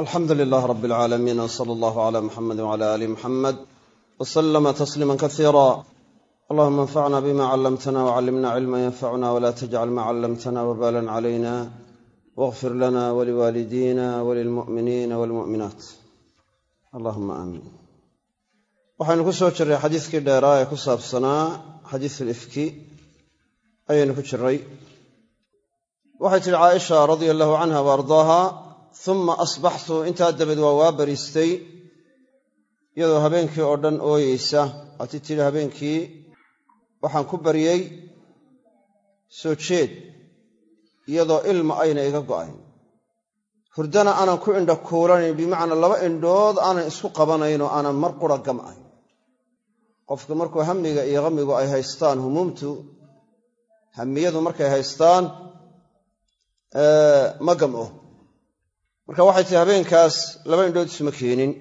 alxamdu lilaah rab alcaalamiin w sala allahu cala muxamedi wcala aali muxamed w salama tasliima kasiira allahuma anfacna bima callamtana wcallimna cilma yanfacuna wla tajcal ma callamtana wabalan calayna wاغfir lana waliwaalidina walilmu'miniina walmu'minaat allahuma aamiin waxaynu ku soo jirray xadiiskii dheeraa ee ku saabsanaa xadiis alifki ayaynu ku jiray waxay tidhi caaisha radia allahu canha wa ardaaha uma asbaxtu intaa dabeed waa waa bariistay iyadoo habeenkii oo dhan ooyeysa. Waatii tidhi habeenkii waxaan ku baryey soo jeed iyadoo ilma ayna iga go'ayn. Hurdana aanan ku indha kuulanayn bimacnaa laba indhood aanan isku qabanayn oo aanan mar qura gam'ayn qofka markuu hamiga iyo hamigu ay haystaan humuumtu hamiyadu markay haystaan ma gam'o marka waxay tihi habeenkaas laba indhood isuma keenin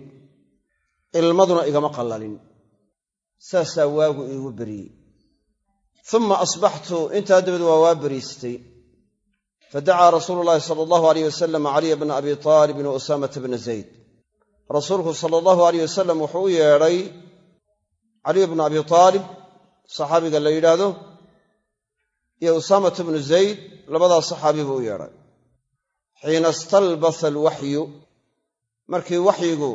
ilmaduna igama qallalin. Saasaa waagu iigu beriyey. Uma asbaxtu intaa dabeed waa waa beriistay. Fadacaa rasuulu llaahi sala allahu aleyh wasalam caliya bna abi taalibin wa usaamata bna zayd. Rasuulku sala allahu aleyh wasalam wuxuu u yeedhay caliy bna abi taalib saxaabiga la yidhaahdo iyo usaamata bnu zayd labadaas saxaabi buu u yeedhay xiina istalbasa alwaxyu markii waxyigu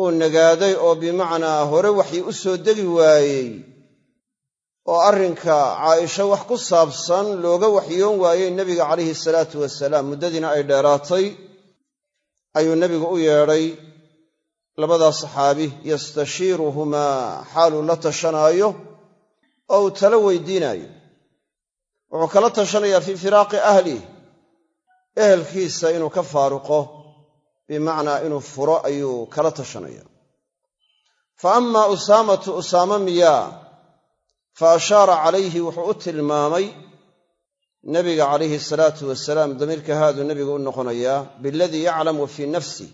uu nagaaday oo bimacnaa hore waxyi u soo degi waayey oo arrinka caaisha wax ku saabsan looga waxyoon waayey nebiga calayhi salaatu wasalaam muddadiina ay dheeraatay ayuu nebigu u yeedhay labadaas saxaabi yastashiiruhumaa xaaluu la tashanaayo oo uu talo weydiinaayo. Wuxuu kala tashanayaa fii firaaqi ahlih ehelkiisa inuu ka faaruqo bimacnaa inuu furo ayuu kala tashanaya. Fa ammaa usaamatu usaama miyaa fa ashaara calayhi wuxuu u tilmaamay nebiga calayhi salaatu wasalaam damiirka haaduu nebigu u noqonayaa biladii yaclamu fii nafsih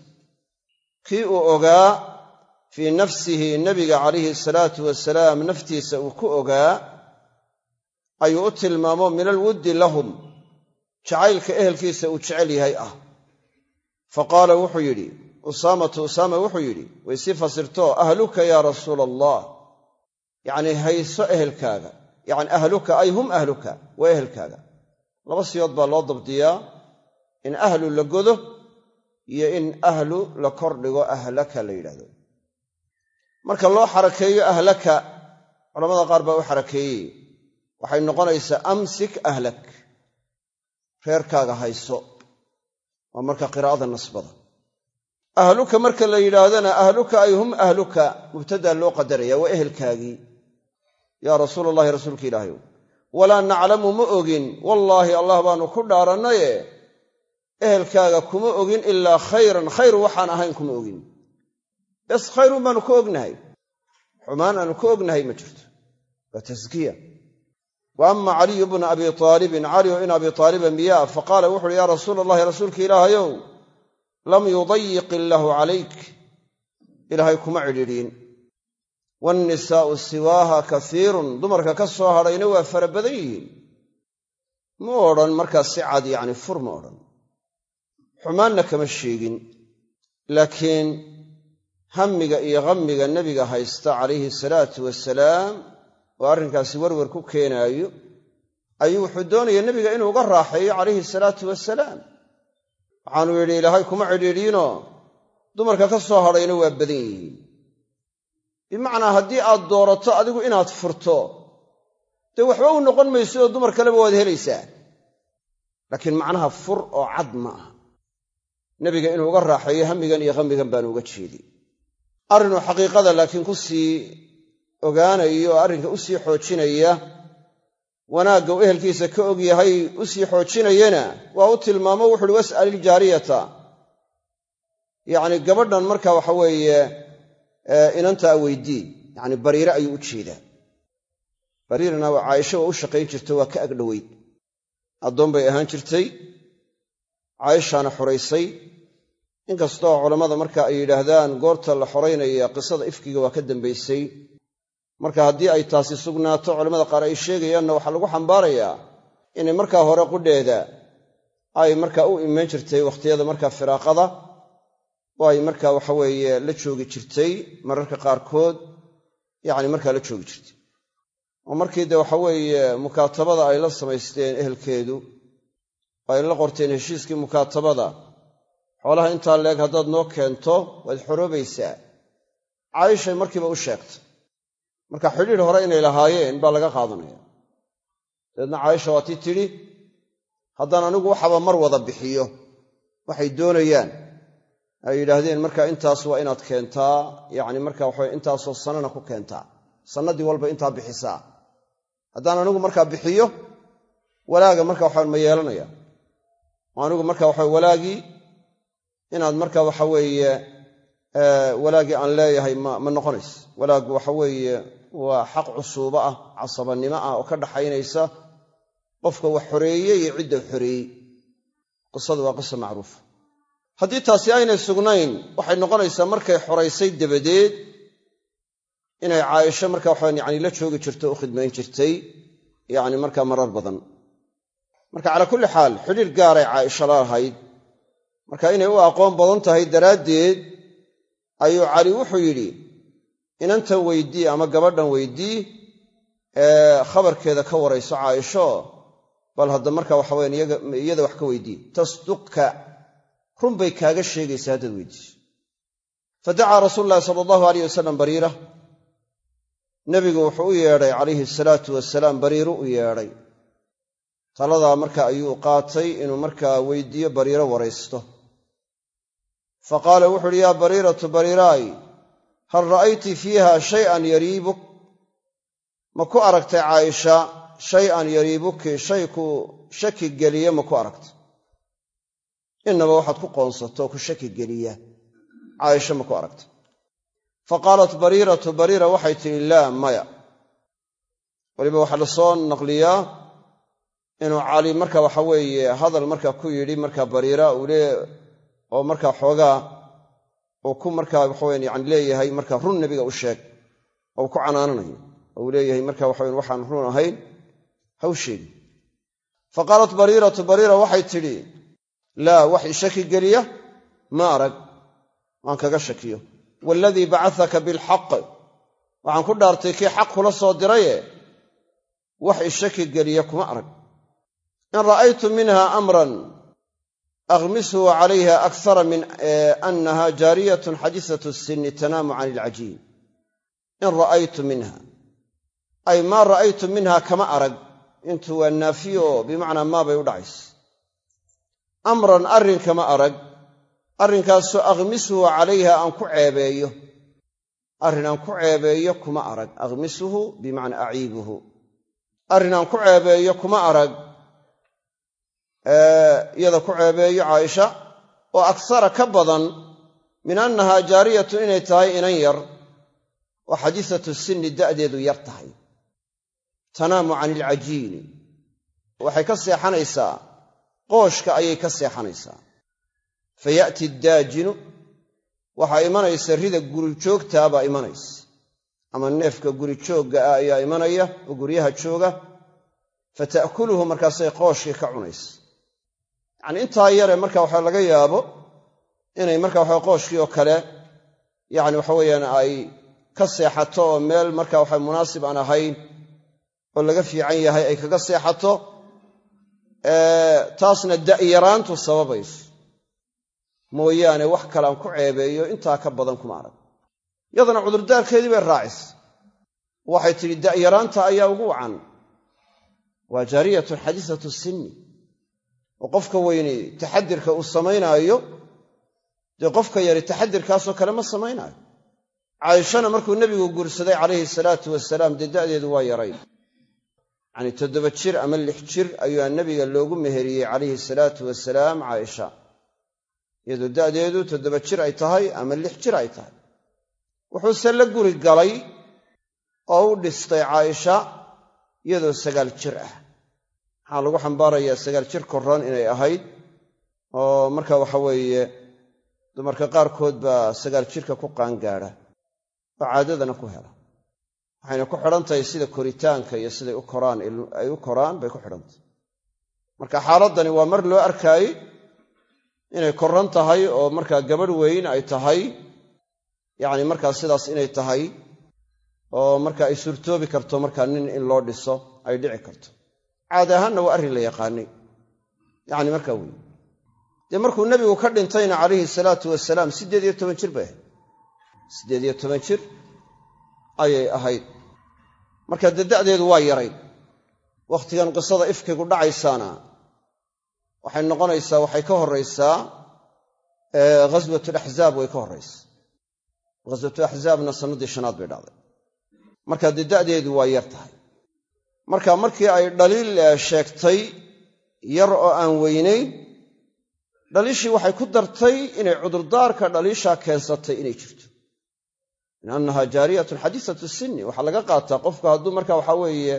kii uu ogaa fii nafsihi nebiga calayhi salaatu wasalaam naftiisa uu ku ogaa ayuu u tilmaamo min alwuddi lahum jacaylka ehelkiisa uu jecel yahay ah. Fa qaala wuxuu yidhi usaamatu usaama wuxuu yidhi way sii fasirto ahluka yaa rasuula allah yacnii hayso ehelkaaga. Yacni ahluka ay hum ahluka waa ehelkaaga. Laba siyood baa loo dabdiyaa in ahlu la godo iyo in ahlu la kordhigo ahlaka la yidhahdo marka loo xarakeeyo ahlaka culamada qaar baa u xarakeeyey. Waxay noqonaysaa amsik ahlak reerkaaga hayso waa marka qiraa'ada nasbada. Ahluka marka la yidhaahdana ahluka ay hum ahluka mubtadaa loo qadaraya waa ehelkaagii. Yaa rasuula allahi rasuulka ilaahayow walaa naclamu ma ogin wallaahi allah baanu ku dhaarannaye ehelkaaga kuma ogin ilaa khayran khayr waxaan ahayn kuma ogin. Bes khayrun baanu ka ognahay. Xumaan aanu ka ognahay ma jirto. Waa taskiya wa ama caliyu bna abi aalibin caliyo in abi aaliba miyaa faqaala wuxu uhi yaa rasuula allahi rasuulka ilaahayow lam yudayiq illaahu calayk ilaahay kuma cidhidhiin waannisaa'u siwaaha kasiirun dumarka ka soo hadhayna waa fara badan yihiin. Ma odhan markaas si cad yacni fur ma odhan. Xumaanna kama sheegin. Laakiin hammiga iyo hammiga nebiga haysta calayhi salaatu wasalaam oo arrinkaasi werwer ku keenaayo ayuu wuxuu doonaya nebiga inuu uga raaxeeyo calayhi salaatu wasalaam waxaanuu yidhi ilaahay kuma cidhiidhiinoo dumarka ka soo hadhayna waa badan yihiin. Bimacnaa haddii aad doorato adigu inaad furto dee waxba u noqon mayso oo dumar kaleba waad helaysaa. Laakiin macnaha fur oo cad ma aha. Nebiga inuu uga raaxeeyo hamigan iyo hamigan baanu uga jeedi. Arrinuu xaqiiqada laakiin ku sii ogaanayo oo arrinka u sii xoojinaya wanaagga uu ehelkiisa ka og yahay u sii xoojinayana waa u tilmaamo wuxu uhi was'al iljaariyata. Yacni gabadhan marka waxa weeye inantaa weydii. Yacni bariire ayuu u jeedaa. Bariirana caaisha waa u shaqayn jirta waa ka agdhoweyd addoon bay ahaan jirtay. Caaishaana xoraysay inkastoo culammada marka ay yidhaahdaan goorta la xoraynaya qisada ifkiga waa ka dambaysay marka haddii ay taasi sugnaato culamada qaar ay sheegayaanna waxaa lagu xambaarayaa inay markaa hore qudheeda ay markaa u iman jirtay wakhtiyada markaa firaaqada oo ay markaa waxaweeye la joogi jirtay mararka qaarkood yacni markaa la joogi jirtay. Oo markii dee waxaweeye mukaatabada ay la samaysteen ehelkeedu ay la qorteen heshiiskii mukaatabada. Xoolaha intaa leeg haddaad noo keento waad xoroobaysaa. Caaishay markiiba u sheegtay marka xidhiidh hore inay lahaayeen baa laga qaadanaya. Dabeedna caaisha waa tii tidhi haddaan anigu waxaba mar wada bixiyo waxay doonayaan. Ay yidhaahdeen marka intaas waa inaad keentaa yacni marka waxa intaasoo sanana ku keentaa. Sannadii walba intaa bixisaa. Haddaan anigu markaa bixiyo walaaga marka waxaan ma yeelanaya oo anigu marka waxa walaagii inaad marka waxa weeye walaagii aan leeyahay ma noqonayso walaaggu waxa weeye waa xaq cusuubo ah casabannimo ah oo ka dhaxaynaysa qofka wax xoreeye iyo cidda xoreeyey. Qisadu waa qisa macruufa haddii taasi aynay sugnayn waxay noqonaysaa markay xoraysay dabadeed inay caaisho marka waxaan yani la joogi jirto u khidmayn jirtay yacni markaa marar badan. Marka calaa kulli xaal xidhiir gaaray caaisha la lahayd marka inay u aqoon badan tahay daraaddeed ayuu cali wuxuu yidhi inantan weydii ama gabadhan weydii ee khabarkeeda ka warayso caaisho bal hadda marka waxaweyan iyada wax ka weydii tasduqka run bay kaaga sheegaysaa haddaad weydiiso fa dacaa rasuulu llahi sala allahu alayh wasalam bariira. Nebigu wuxuu u yeedhay calayhi salaatu wasalaam bariiru u yeedhay. Taladaa marka ayuu qaatay inuu markaa weydiiyo bariiro waraysto. Fa qaala wuxu uhi yaa bariiratu bariiraay hal ra'ayti fiiha shay'an yariibuk? Ma ku aragtay caaisha shay-an yariibuki shay ku shaki geliye ma ku aragtay. Innaba waxaad ku qoonsato ku shaki geliya. Caaisha ma ku aragtay. Fa qaalat bariiratu bariira waxay tidhi laa maya. Weliba waxaa la soo naqliyaa inuu cali marka waxa weeye hadal marka ku yidhi marka bariira uu lee oo marka xoogaa uu ku markaa waxaweyan yani leeyahay marka run nebiga u sheeg oo ku canaananayo oo uu leeyahay marka waxaweyan waxaan run ahayn ha u sheegin. Fa qaalat bariiratu bariira waxay tidhi laa wax i geliya? Ma arag waan kaga shakiyo. Waaladii bacasaka bilxaq waxaan ku dhaartay kii xaq kula soo diraye. Wax i shaki geliya kuma arag. In ra'aytu minha amran akhmisuhu calayha akthara min annaha jaariyatun xadiisatu sinni tanaamu can ilcajiin in ra'aytu minha ay maa ra'aytu minha kama arag intu waa naafiyo oo bimacnaa maabay u dhacaysa amran arrin kama arag arrinkaasoo akhmisuhu calayha aan ku ceebeeyo arrin aan ku ceebeeyo kuma arag akhmisuhu bimacnaa aciibuhu arrin aan ku ceebeeyo kuma arag iyada ku ceebeeyo caaisha oo aksara ka badan min annahaa jaariyatun inay tahay inan yar oo xadiisatu sinni da'deedu yar tahay. Tanaamu cani ilcajiini waxay ka seexanaysaa qooshka ayay ka seexanaysaa. Fa ya'ti addaajinu waxaa imanaysa rida gurijoogtaa baa imanaysa. Ama neefka gurijoogga ah ayaa imanaya oo guryaha jooga. Fa ta'kuluhu markaasay qooshkii ka cunaysa yacanii intaa yare marka waxa laga yaabo inay marka waxa qooshkii oo kale yacni waxa weeyaan ay ka seexato oo meel marka waxa munaasib aan ahayn oo laga fiican yahay ay kaga seexato taasna da'yaraantu sababayso. Mooyaane wax kale aan ku ceebeeyo intaa ka badan kuma arag. Yadana cudurdaarkeedii bay raacisa waxay tidhi da'yaraanta ayaa ugu wacan. Waa jaariyatun xadiisatu sinni oo qofka weyni taxadirka uu samaynaayo dee qofka yari taxadirkaasoo kale ma samaynaayo. Caaishana markuu nebigu guursaday calayhi salaatu wasalaam dee da'deedu waa yaray yacnii toddoba jir ama lix jir ayuu nebiga loogu meheriyey calayhi salaatu wasalaam caaisha. Iyadoo da'deedu toddoba jir ay tahay ama lix jir ay tahay. Wuxuuse la guri galay oo u dhistay caaisha iyadoo sagaal jir ah maxaa lagu xambaarayaa sagaal jir korran inay ahayd oo marka waxa weeye dumarka qaarkood baa sagaal jirka ku qaangaadha oo caadadana ku hela. Waxayna ku xidhan tahay sida koritaanka iyo siday u koraan ay u koraan bay ku xidhantahay marka xaaladdani waa mar loo arkaayey inay koran tahay oo markaa gabadh weyn ay tahay yacni markaa sidaas inay tahay oo marka ay suurtoobi karto markaa nin in loo dhiso ay dhici karto caadi ahaanna waa arrin la yaqaanay. Yacni markaa wey dee markuu nebigu ka dhintayna calayhi salaatu wasalaam siddeed iyo toban jir bay ahayd. Siddeed iyo toban jir ayay ahayd. Marka dee da'deedu waa yarayd wakhtigan qisada ifkigu dhacaysaana waxay noqonaysaa waxay ka horraysaa ghaswatulaxzaab way ka horraysaa ghaswatulaxzaabna sannaddii shanaad bay dhacday. Marka dee da'deedu waa yar tahay marka markii ay dhaliil sheegtay yar oo aan weynayn dhaliishii waxay ku dartay inay cudurdaarka dhaliishaa keensatay inay jirto. Min annaha jaariyatun xadiisatu sinni waxaa laga qaataa qofku hadduu marka waxaa weeye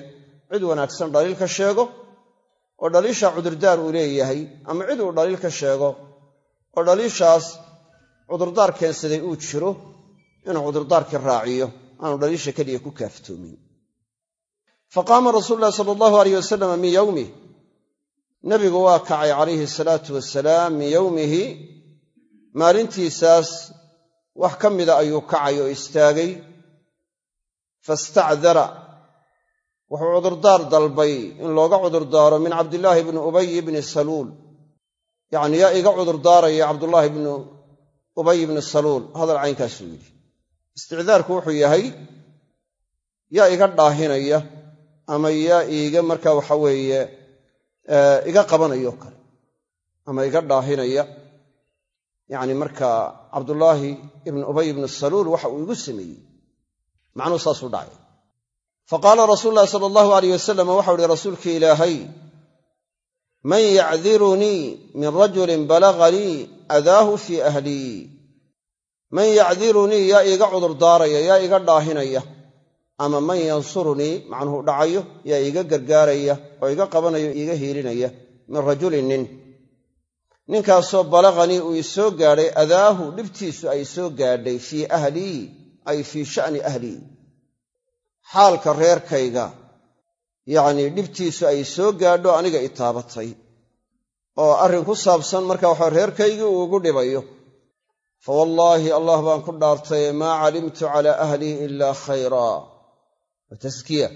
cid wanaagsan dhaliil ka sheego oo dhaliishaa cudurdaar uu leeyahay ama cid uu dhaliil ka sheego oo dhaliishaas cudurdaar keensaday uu jiro inuu cudurdaarkii raaciyo aanu dhaliisha keliya ku kaaftoomin fa qaama rasuulu ulahi sala allahu alayh wasalam min yowmih nebigu waa kacay calayhi salaatu wasalaam min yowmihi maalintiisaas wax ka mida ayuu kacay oo istaagay. Fastacdara. Wuxuu cudurdaar dalbay in looga cudurdaaro min cabdillaahi bni ubay bni saluul. Yacni yaa iga cudurdaaraya cabdullaahi bnu ubay bni saluul. Hadal caynkaasuu yidhi. Isticdaarku wuxuu yahay yaa iga dhaahinaya ama yaa iiga marka waxa weeye iga qabanayo kale ama iga dhaahinaya. Yacni markaa cabdullaahi ibnu ubay ibnu saluul waxa uu igu sameeyey. Macnuhu saasuu dhacay. Fa qaala rasuulu sala allahu alayh wasalam waxau uhi rasuulkii ilaahay man yacdirunii min rajulin balaganii adaahu fii ahlii. Man yacdirunii yaa iiga cudurdaaraya yaa iga dhaahinaya ama man yansurunii macnuhu dhacayo yaa iiga gargaaraya oo iga qabanayo iiga hiilinaya min rajulin nin. Ninkaasoo balaqanii uu isoo gaadhay adaahu dhibtiisu ay soo gaadhay fii ahlii ay fii sha'ni ahlii xaalka reerkayga yacnii dhibtiisu ay soo gaadho aniga i taabatay. Oo arrin ku saabsan marka waxa reerkaygii uu ugu dhibayo. Fa wallaahi allah baan ku dhaartay maa calimtu calaa ahlii ilaa khayraa wa taskiya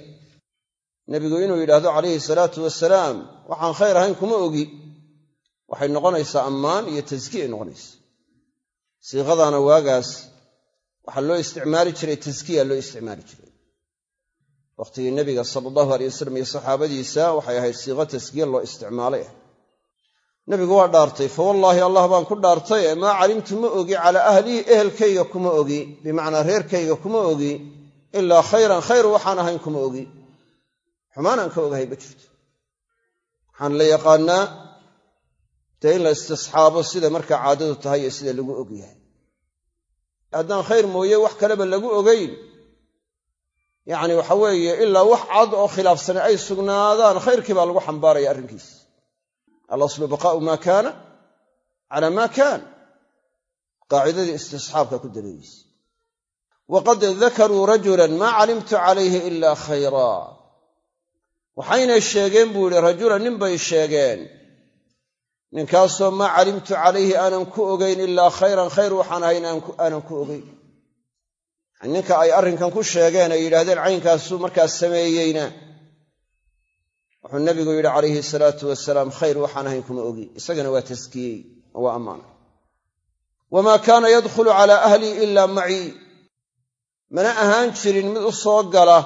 nebigu inuu yidhaahdo calayhi salaatu wasalaam waxaan khayr ahayn kuma ogi. Waxay noqonaysaa ammaan iyo taskiyay noqonaysaa. Siiqadaana waagaas waxaa loo isticmaali jiray taskiya loo isticmaali jiray. Wakhtigii nebiga sala allahu alay wasalam iyo saxaabadiisa waxay ahayd siiqo taskiye loo isticmaalay. Ah nebigu waa dhaartay fa wallaahi allah baan ku dhaartay maa calimtu ma ogi calaa ahlihi ehelkayga kuma ogi bimacnaa reerkayga kuma ogi ilaa khayran khayr waxaan ahayn kuma ogi. Xumaanaan ka ogahay ma jirto. Waxaan la yaqaannaa dee in la istisxaabo sida markaa caadadu tahay iyo sida lagu og yahay. Haddaan khayr mooye wax kaleba lagu ogayn yacni waxa weeye ilaa wax cad oo khilaafsane ay sugnaadaan khayrkii baa lagu xambaaraya arrinkiisa. Alaslu baqaa'u maa kaana calaa maa kaan qaacidadii istisxaabka ku daliilaysa waqad dakaruu rajulan maa calimtu calayhi ilaa khayraa waxaynay sheegeen buu yihi rajulan nin bay sheegeen ninkaasoo maa calimtu calayhi aanan ku ogayn ilaa khayran khayr waxaan ahayn aanan ku ogayn ninka ay arrinkan ku sheegeen ay yidhaahdeen caynkaasuu markaas sameeyeyna wuxuu nebigu yidhi calayhi salaatu wasalaam khayr waxaan ahayn kuma ogi isagana waa taskiyey oo waa ammaanay wamaa kaana yadkhulu calaa ahlii ilaa macii mana ahaan jirin mid u soo gala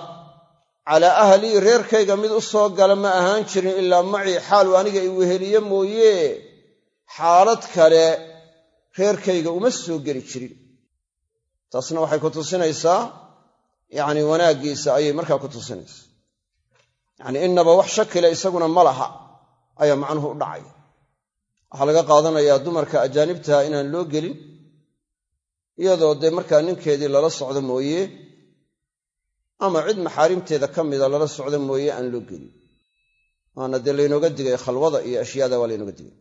calaa ahlii reerkayga mid u soo gala ma ahaan jirin ilaa macii xaalu aniga i weheliye mooye. Xaalad kale reerkayga uma soo geli jirin. Taasna waxay ku tusinaysaa yacni wanaaggiisa ayay markaa ku tusinaysaa. Yacni innaba wax shakile isaguna ma laha ayaa macnuhu u dhacaya. Waxaa laga qaadanayaa dumarka ajaanibtaha inaan loo gelin iyadoo dee markaa ninkeedii lala socdo mooye ama cid maxaarimteeda ka mida lala socdo mooye aan loo gelin. Waana dee laynooga digay khalwada iyo ashyaada waa laynooga digay.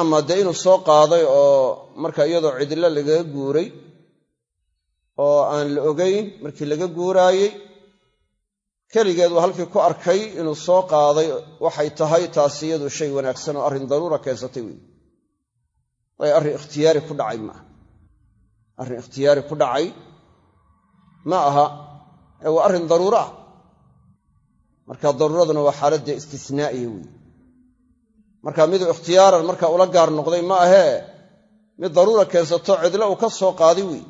Ama dee inuu soo qaaday oo marka iyadoo cidlo lagaga guuray oo aan la ogayn markii laga guuraayey keligeed waa halkii ku arkay inuu soo qaaday waxay tahay taasi iyadu shay wanaagsan oo arrin daruura keensatay weyi waayo arrin ikhtiyaari ku dhacay ma aha arrin ikhtiyaari ku dhacay ma aha ee waa arrin daruuro ah. Marka daruuraduna waa xaaladda istisnaa'iya weyi marka miduu ikhtiyaaran marka ula gaar noqday ma ahee mid daruura keensato cidlo uu ka soo qaaday wey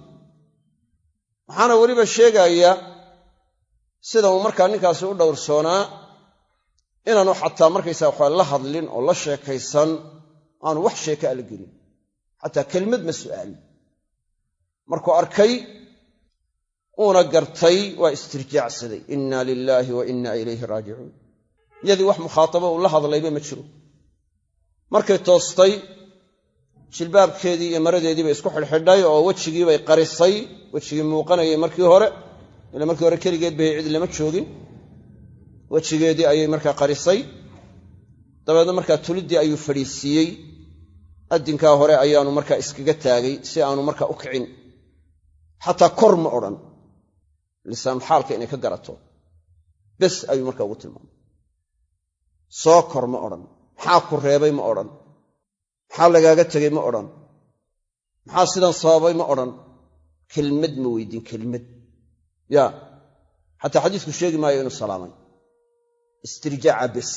waxaana weliba sheegaya sida uu markaa ninkaasi u dhowrsoonaa inaanu xataa markaysaa waxaa la hadlin oo la sheekaysan aanu wax sheeka ala gelin xataa kelmad ma su'aalin markuu arkay uuna gartay waa istirjaacsaday inna lilaahi wa inna ilayhi raajicuun. Iyadii wax mukhaatabo uu la hadlayba ma jiro. Markay toostay jilbaabkeedii iyo maradeedii bay isku xidhxidhay oo wejigiibay qarisay. Wejigii muuqanayay markii hore ila markii hore keligeed bay cid lama joogin. Wejigeedii ayay markaa qarisay. Dabeedna markaa tuliddii ayuu fadhiisiiyey addinkaa hore ayaanu markaa iskaga taagay si aanu markaa u kicin xataa kor ma odhan. Lisaan xaalka inay ka garato bes ayuu markaa ugu tilmaamay. Soo kor ma odhan. Maxaa ku reebay ma odhan. Maxaa lagaaga tegey ma odhan. Maxaa sidan sababay ma odhan. Kelmad ma weydiin kelmad. Ya xataa xadiisku sheegi maayo inuu salaamay. Istirjaaca bes.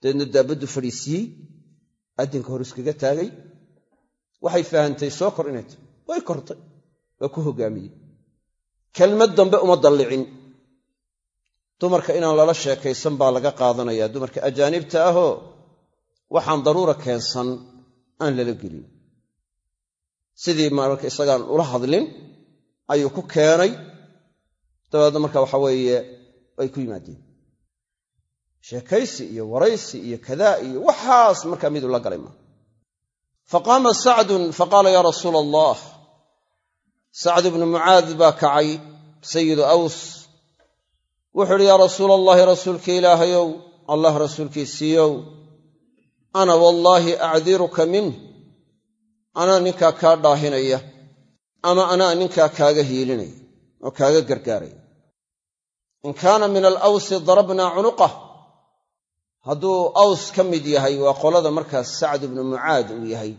Dabeedna daabaddu fadhiisiiyey addinka hor iskaga taagay. Waxay fahamtay soo kor inay tahy way kortay waa ku hoggaamiyey kelmad dambe uma dallicin. Dumarka inaan lala sheekaysan baa laga qaadanayaa. Dumarka ajaanibta ahoo waxaan daruura keensan aan lala gelin. Sidii marka isagaan ula hadlin ayuu ku keenay. Dabeedna marka waxa weeye ay ku yimaadeen. Sheekaysi iyo waraysi iyo kadaa iyo waxaas markaa miduu la galay maa faqaama sacdun faqaala yaa rasuula allah sacd ibnu mucaad baa kacay sayidu aws. Wuxuu idhi yaa rasuula allahi rasuulka ilaahayow allah rasuulkiisiiyow ana wallaahi acdiruka minh anaa ninkaa kaa dhaahinaya ama anaa ninkaa kaaga hiilinaya oo kaaga gargaaraya. In kaana min alawsi darabnaa cunuqah hadduu aws ka mid yahay waa qolada markaas sacd ibnu mucaad uu yahay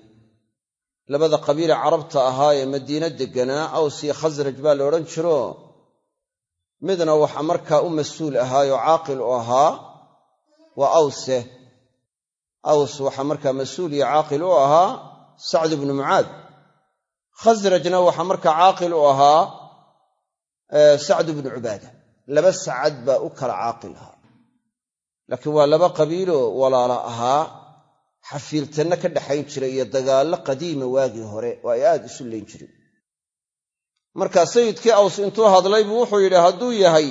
labada qabiile carabta ahaa ee madiine degganaa aws iyo khasraj baa la odhan jiro. Midna waxa markaa u mas'uul ahaayoo caaqil u ahaa waa awse aws waxaa markaa mas'uul iyo caaqil u ahaa sacd ibnu mucaad. Khasrajna waxaa markaa caaqil u ahaa sacd ibnu cubaada. Laba sacad baa u kala caaqil ahaa. Laakiin waa laba qabiiloo walaala ahaa xafiiltanna ka dhaxayn jiray iyo dagaallo qadiima waagii hore oo ay aad isu layn jiren markaa sayidkii aws intuu hadlay buu wuxuu yidhi hadduu yahay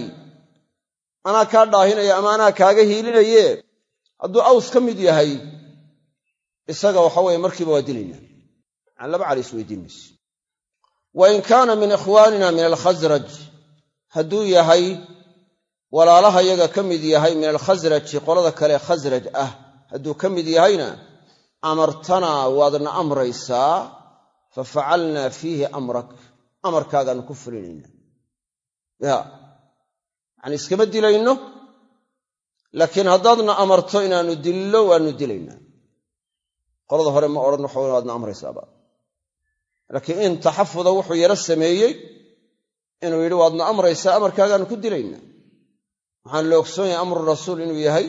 anaa kaa dhaahinaya ama anaa kaaga hiilinaye hadduu aws ka mid yahay isaga waxa weeye markiiba waa dilaynaa macaan laba cali isweydiin wa in kaana min ikhwaanina min alkhasraj hadduu yahay walaalaha yaga ka mid yahay min alkhasraji qolada kale khasraj ah hadduu ka mid yahayna amartanaa waadna amraysaa fa facalnaa fiihi amrak amarkaagaanu ku fulinaynaa ya yacanii iskama dilayno laakiin haddaadna amarto inaannu dillo waannu dilaynaa. Qolada hore ma odhan waxa waadna amraysaaba. Laakiin in taxafuda wuxuu yaro sameeyey inuu yidhi waadna amraysaa amarkaagaanu ku dilaynaa. Waxaan la ogsoon yahay amru rasuul inuu yahay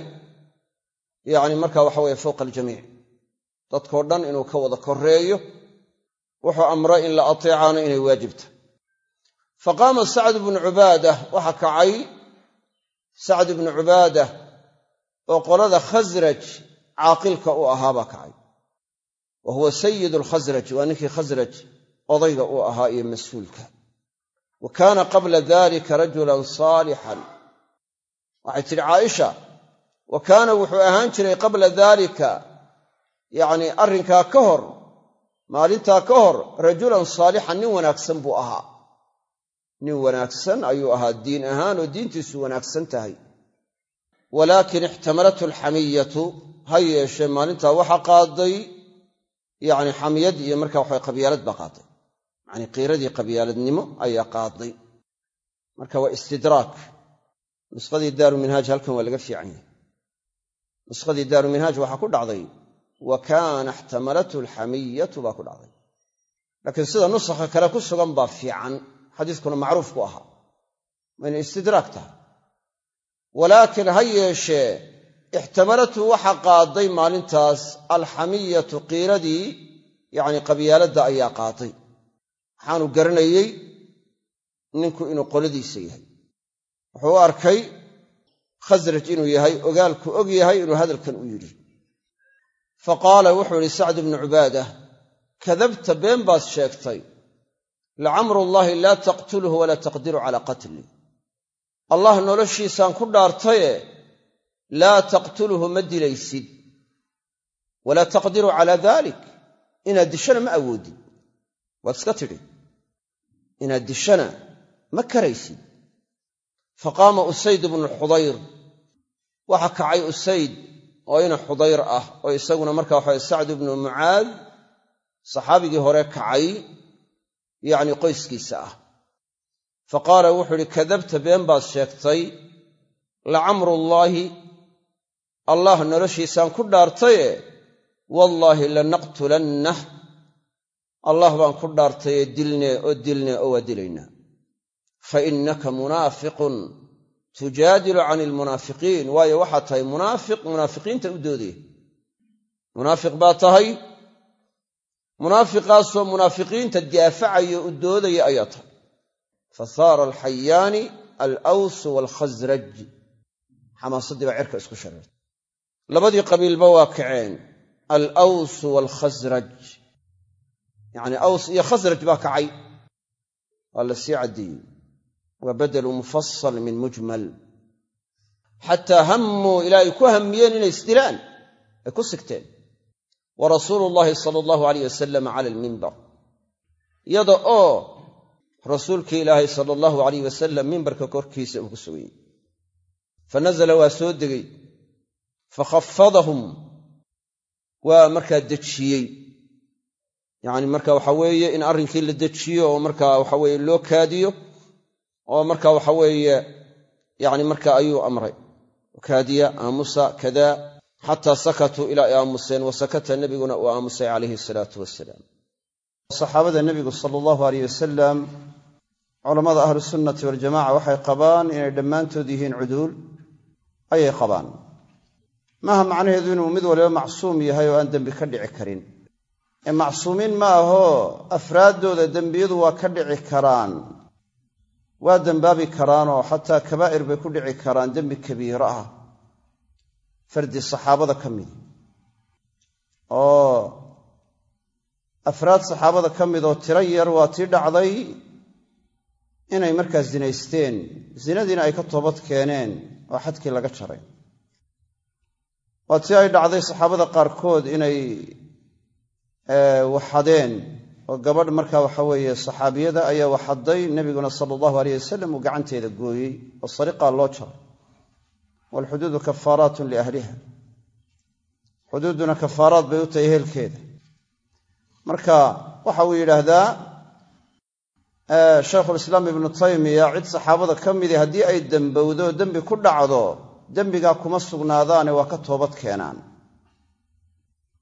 yacni marka waxa weeye fowqa aljamiic. Dadkoo dhan inuu ka wada korreeyo wuxuu amray in la ateecaano inay waajibta. Fa qaama sacd bnu cubaadah waxa kacay sacd ibnu cubaadah oo qolada khasraj caaqilka u ahaa baa kacay. Wa huwa sayid alkhasraj waa ninkii khasraj odayga u ahaa iyo mas'uulka. Wa kaana qabla dalika rajulan saalixan waxay tidhi caaisha wa kaana wuxuu ahaan jiray qabla daalika yacnii arrinkaa ka hor maalintaa ka hor rajulan saalixan nin wanaagsan buu ahaa. Nin wanaagsan ayuu ahaa diin ahaan oo diintiisu wanaagsan tahay. Walaakin ixtamalathu alxamiyatu ha yeeshee maalintaa waxa qaaday yacni xamiyad iyo markaa waxa qabyaalad baa qaaday. Yacnii qiiradii qabyaaladnimo ayaa qaaday. Marka waa istidraak. Nuskhadii daaru minhaaj halkan waa laga fiican yahay nuskhadii daaru minhaaj waxaa ku dhacday wa kaana ixtamalathu alxamiyatu baa ku dhacday. Laakiin sida nusakha kale ku sugan baa fiican xadiiskuna macruuf ku ahaa mayna istidraag tahay. Walaakiin ha yeeshee ixtamalathu waxa qaaday maalintaas alxamiyatu qiiradii yacni qabyaaladda ayaa qaaday waxaanu garanayey ninku inuu qoladiisa yahay. Wuxuu arkay khasraj inuu yahay ogaalku og yahay inuu hadalkan u yidhi. Fa qaala wuxuu idhi sacd bnu cubaadah kadabta been baad sheegtay. Lacamrullaahi laa taqtulhu walaa taqdiru calaa qatli. Allah noloshiisaan ku dhaartaye laa taqtulhu ma dilaysid. Walaa taqdiru calaa dalik inaad dishana ma awoodid waad iska tidhi inaad dishana ma karaysid. Faqaama usayd bnu xudayr waxa kacay usayd oo ina xudayr ah oo isaguna marka waxa sacd ibnu mucaad saxaabigii hore kacay yacni qoyskiisa ah. Fa qaala wuxuu idhi kadabta been baad sheegtay lacamrullaahi allah noloshiisaan ku dhaartaye? Wallaahi lanaqtulannah allah baan ku dhaartaye dilnee oo dilnee oo waa dilaynaa fa innaka munaafiqun tujaadilu cani almunaafiqiin waayo waxaad tahay munaafiq munaafiqiinta u doodaya munaafiq baa tahay munaafiqaasoo munaafiqiinta daafacayo u doodaya ayaa tahay. Fa saara alxayaani alawsu waalkhasraj xamaasaddii baa cirka isku shareertay labadii qabiilba waa kaceen. Alawsu waalkhasraj yacnii aws iyo khasraj baa kacay. Waa la sii caddeeyey waa badelu mufasal min mujmal. Xataa hammuu ilaa ay ku hammiyeen inay isdilaan ay ku sigteen. Wa rasuulu llaahi sala allahu alayh wasalam cala almimbar iyada oo rasuulkii ilaahay sala allahu alayh wasalam mimbarka korkiisa uu ku sugayey fa nazala waa soo degay. Fakhafadahum waa markaa dejiyey. Yacni marka waxa weeye in arrinkii la dejiyo oo marka waxa weeye loo kaadiyo oo marka waxa weeye yacni marka ayuu amray. Kaadiya aamusa kadaa xataa sakatuu ilaa ay aamuseen wa sakata nebiguna uu aamusay calayhi salaatu wasalaam saxaabada nebigu sala allahu aleyh wasalam culammada ahlusunnati waljamaca waxay qabaan inay dhammaantood yihiin cuduul ayay qabaan. Maaha macnaheedu inuu mid waliba macsuum yahay oo aan dembi ka dhici karin? Ee macsuumiin ma ahoo afraaddooda dembiyadu waa ka dhici karaan waa dembaabi karaanoo xataa kabaa'ir bay ku dhici karaan dembi kabiiro ah. Fardi saxaabada ka mid. Oo afraad saxaabada ka mid oo tiro yar waa tii dhacday inay markaa zinaysteen zinadiina ay ka toobad keeneen oo xadkii laga jaray. Waa tii ay dhacday saxaabada qaarkood inay waxadeen oo gabadh markaa waxa weeye saxaabiyada ayaa waxaday nebiguna sala allahu aleyh wasalam uu gacanteeda gooyey oo sariqaa loo jaray waalxuduudu kafaaraatun liahliha xuduudduna kafaaraad bay u tahay ehelkeeda. Marka waxa uu yidhaahdaa shaykhulislaam ibnu taymiya cid saxaabada ka midi haddii ay dembowdo dembi ku dhacdo dembigaa kuma sugnaadaane waa ka toobad keenaan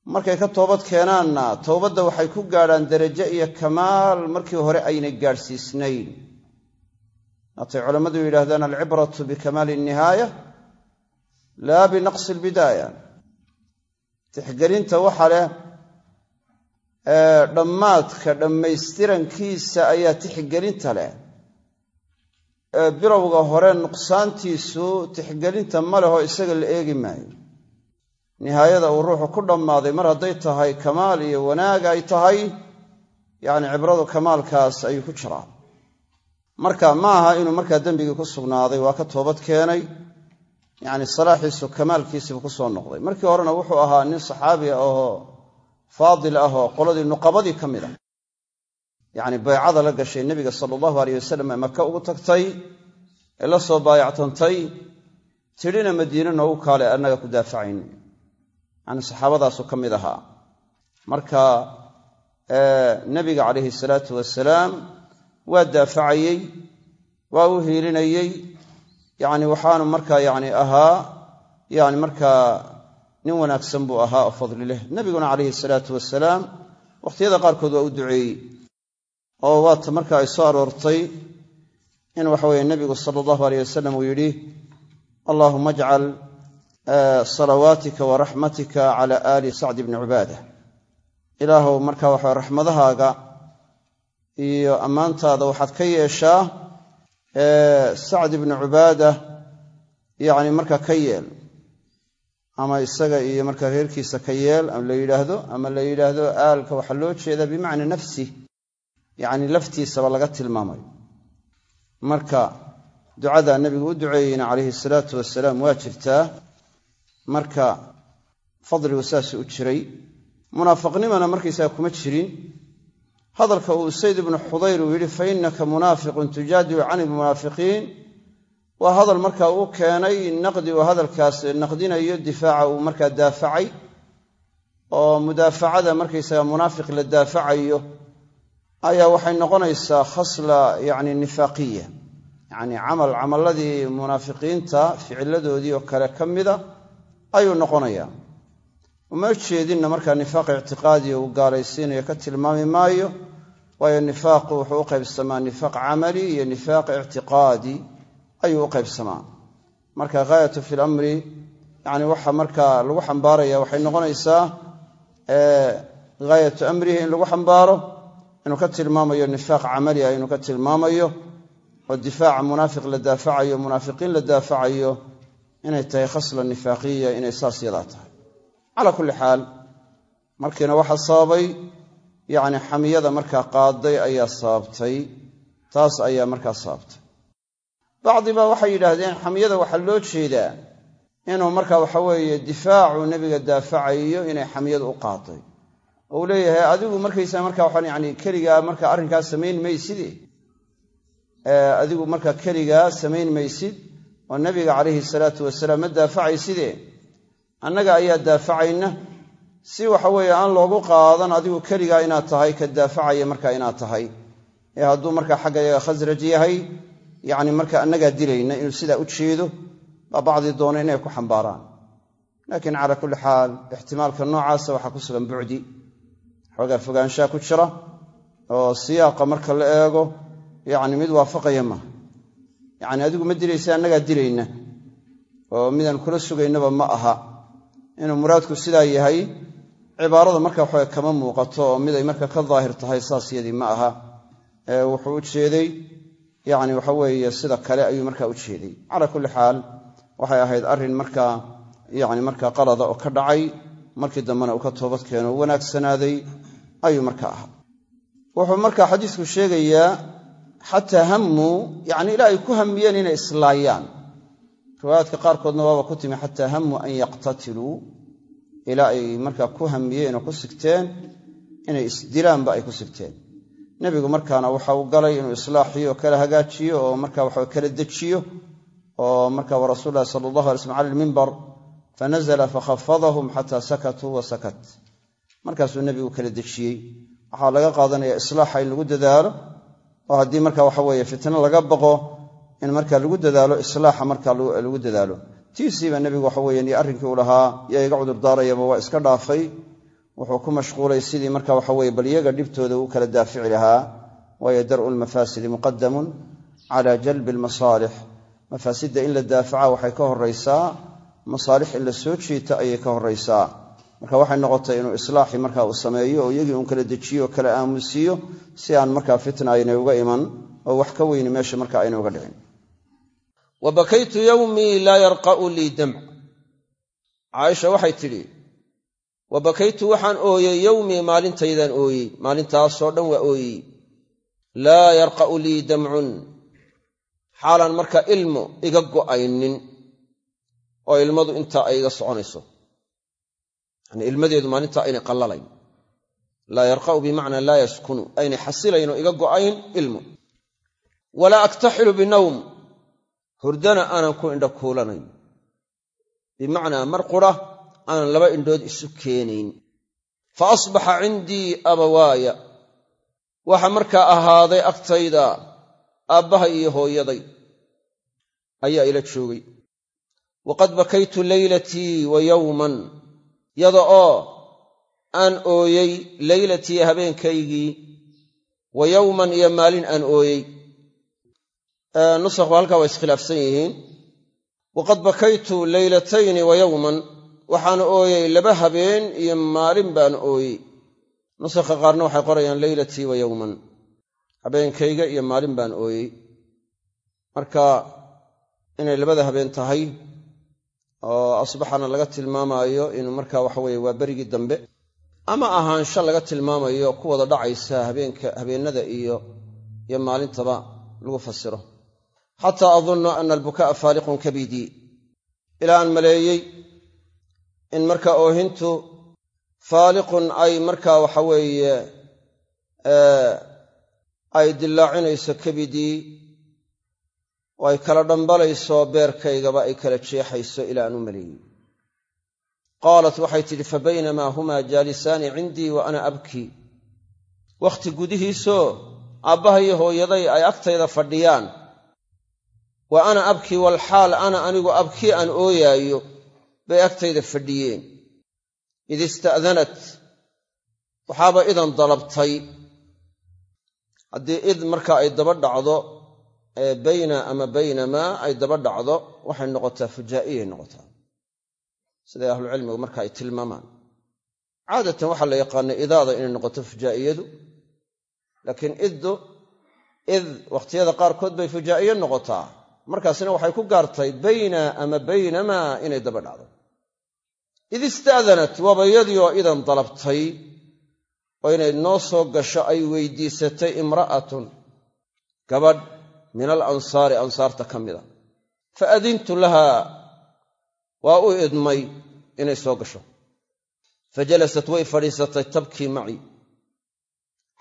markay ka toobad keenaanna towbadda waxay ku gaadhaan derajo iyo kamaal markii hore aynay gaadhsiisnayn. Haatay culammadu yidhahdaan alcibratu bikamaali nnihaaya laa binaqsi albidaaya. Tixgelinta waxa leh dhammaadka dhammaystirankiisa ayaa tixgelinta leh. Bilowga hore nuqsaantiisu tixgelinta ma lehoo isaga la eegi maayo nihaayada uu ruuxu ku dhammaaday mar hadday tahay kamaal iyo wanaag ay tahay yacni cibradu kamaalkaas ayuu ku jiraa marka ma aha inuu markaa dembigii ku sugnaaday waa ka toobad keenay yacni salaaxiisu kamaalkiisiibu ku soo noqday. Markii horena wuxuu ahaa nin saxaabi ahoo faadil ah oo qoladii nuqabadii ka mid ah. Yacni baycada la gashay nebiga sala allahu aleyh wasalam ee maka ugu tagtay ee la soo baayactantay tidhina madiine noogu kaale annaga ku daafacayn yacni saxaabadaasu ka mid ahaa. Marka nebiga calayhi salaatu wasalaam waa daafacayey waa u hiilinayey yacni waxaanu markaa yacni ahaa yacni markaa nin wanaagsan buu ahaa oo fadli leh. Nebiguna calayhi salaatu wasalaam wakhtiyada qaarkood waa u duceeyey oo waata marka ay soo aroortay in waxaweye nebigu sala allahu aleyh wasalam uu yidhi allaahuma ajcal salawaatika wa raxmatika cala aali sacdi bni cubaada ilaahow marka waxa raxmadahaaga iyo ammaantaada waxaad ka yeeshaa sacd ibni cubaada yacni marka ka yeel ama isaga iyo marka reerkiisa ka yeel la yidhaahdo ama la yidhaahdo aalka waxaa loo jeedaa bimacna nafsi yacni laftiisaba laga tilmaamayo marka ducadaa nebigu u duceeyeyna calayhi salaatu wasalaam waa jirtaa marka fadligu saasuu u jiray. Munaafiqnimana markaysaga kuma jirin. Hadalka uu usayd ibnu xudayr uu yidhi fa innaka munaafiqun tujaadilu can ilmunaafiqiin waa hadal marka uu keenay naqdi uu hadalkaas naqdinayo difaaca uu markaa daafacay. Oo mudaafacada markaysaga munaafiq la daafacayo ayaa waxay noqonaysaa khasla yacni nifaaqiya. Yacni camal camalladii munaafiqiinta ficiladoodii oo kale ka mida ayuu noqonayaa. Uma jeedinna markaa nifaaq ictiqaadiya uu gaalaysiinayo ka tilmaami maayo waayo nifaaqu wuxuu u qaybsamaa nifaaq camali iyo nifaaq ictiqaadi ayuu u qaybsamaa. Marka ghaayatu fi lamri yani waxa markaa lagu xambaaraya waxay noqonaysaa ghaayatu amrihi in lagu xambaaro inuu ka tilmaamayo nifaaq camali ah inuu ka tilmaamayo oo difaaca munaafiq la daafacayo munaafiqiin la daafacayo inay tahay khasla nifaaqiya inay saas yadaa tahay. Calaa kulli xaal markiina waxaa sababay yacni xamiyada markaa qaaday ayaa sababtay taas ayaa markaa sababtay. Bacdibaa waxay yidhaahdeen xamiyada waxaa loo jeedaa inuu marka waxa weeye difaacu nebiga daafacayo inay xamiyadu u qaaday. Uu leeyahay adigu markaysa marka waxaan yani keligaa marka arrinkaas samayn mayside adigu marka keligaa samayn maysid oo nebiga calayhi salaatu wasalaam ma daafacayside annaga ayaa daafacayna. Si waxa weeye aan loogu qaadan adigu keligaa inaad tahay ka daafacaya marka inaad tahay. Ee hadduu marka xagga khasraj yahay yacni marka annagaa dilayna inuu sidaa u jeedo baa bacdi doona inay ku xambaaraan. Laakiin calaa kulli xaal ixtimaalka noocaasa waxaa ku sugan bucdi. Xoogaa fogaanshaa ku jira oo siyaaqa marka la eego yacni mid waafaqaya maaha yacni adigu ma dilaysa annagaa dilayna oo midaan kula sugaynaba ma aha. Inuu muraadku sidaa yahay cibaarada marka waxawe kama muuqato oo mid ay marka ka daahir tahay saas yadii ma aha. Wuxuu u jeeday yacni waxa weeye sida kale ayuu markaa u jeeday. Calaa kulli xaal waxay ahayd arrin markaa yacni markaa qalada oo ka dhacay markii dambena uu ka toobad keeno wanaagsanaaday ayuu marka ahaa. Wuxuu marka xadiisku sheegayaa xataa hammuu yacni ilaa ay ku hamiyeen inay islaayaan. Riwaayaadka qaarkoodna waaba ku timi xataa hammuu an yaqtatiluu ilaa ay markaa ku hamiyeen oo ku sigteen inay isdilaanba ay ku sigteen. Nebigu markaana waxa uu galay inuu islaaxiyo oo kala hagaajiyo oo marka waxa kala dejiyo oo marka wa rasuul lahi sala allahu alay slm cala almimbar fanazla fakhafadahum xataa sakatuu wa markaasuu nebigu kala dejiyey. Waxaa laga qaadanaya islaaxa in lagu dadaalo oo haddii marka waxa weeye fitno laga baqo in marka lagu dadaalo islaaxa marka lagu dadaalo. Tiisiiba nebigu waxa weye iyo arrinkii uu lahaa yaa iga cudurdaarayaba waa iska dhaafay. Wuxuu ku mashquulay sidii marka waxa weye bal iyaga dhibtooda uu kala daafici lahaa. Waayo dar'u lmafaasidi muqadamun cala jalbi almasaalix mafaasidda in la daafaca waxay ka horaysaa masaalix in la soo jiita ayay ka horaysaa marka waxay noqotay inuu islaaxi marka uu sameeyo oo iyagii uun kala dejiyo kala aamusiiyo si aan markaa fitna aynay uga iman oo wax ka weyni meesha marka aynay uga dhicin. Wa bakaytu yowmii laa yarqa'u lii damc caaisha waxay tidhi wa bakaytu waxaan ooyey yowmii maalintaydaan ooyey maalintaasoo dhan waa ooyey. Laa yarqa'u lii damcun xaalaan marka ilmo iga go'aynin oo ilmadu intaa ay iga soconayso ilmadeedu maalintaa aynay qallalayn laa yarqa'u bimacnaa laa yaskunu aynay xasilayn oo iga go'ayn ilmu. Walaa aktaxilu binawm. Hurdana aanan ku indha kuulanayn. Bimacnaa mar qura aanan laba indhood isu keenayn. Fa asbaxa cindii abawaaya. Waxa markaa ahaaday agtayda aabbahay iyo hooyaday ayaa ila joogay. Waqad bakaytu leylatii wa yowman yada oo aan ooyey leylatii habeenkaygii wa yowman iyo maalin aan ooyey. Nusakhu halkaa waa iskhilaafsan yihiin. Waqad bakaytu leylatayni wa yowman waxaan ooyey laba habeen iyo maalin baan ooyey. Nusakha qaarna waxay qorayaan leylatii wa yowman habeenkayga iyo maalin baan ooyey. Marka inay labada habeen tahay oo asbaxana laga tilmaamaayo inuu marka waxa weeye waa berigii dambe ama ahaansho laga tilmaamayo ku wada dhacaysa habeenka habeennada iyo iyo maalintaba lagu fasiro. Xataa adunnu ana albukaa'a faaliqun kabidii ilaa aan maleeyey in marka oohintu faaliqun ay markaa waxa weeye ay dillaacinayso kabidii oo ay kala dhambalayso beerkaygaba ay kala jeexayso ilaa aan u maleeyey. Qaalat waxay tidhi fa baynamaa humaa jaalisaani cindii wa ana abkii wakhti gudihiisoo aabbaha iyo hooyaday ay agtayda fadhiyaan. Wa ana abkii walxaal ana anigu abkii aan ooyaayo bay agtayda fadhiyeen. Id ista'danat waxaaba idan dalabtay. Haddii id marka ay daba dhacdo bayna ama baynamaa ay daba dhacdo waxay noqotaa fujaa'iyay noqotaa. Siday ahlucilmigu marka ay tilmaamaan. Caadatan waxaa la yaqaanay idaada inay noqoto fujaa'iyadu. Laakiin iddu id wakhtiyada qaarkood bay fujaa'iye noqotaa. Markaasina waxay ku gaartay bayna ama baynamaa inay daba dhacdo. Id ista'danat waaba yadii oo idan dalabtay oo inay noo soo gasho ay weydiisatay imra'atun. Gabadh min alansaari ansaarta ka mida fa adintu lahaa waa u idmay inay soo gasho fa jalasat way fadhiisatay tabkii macii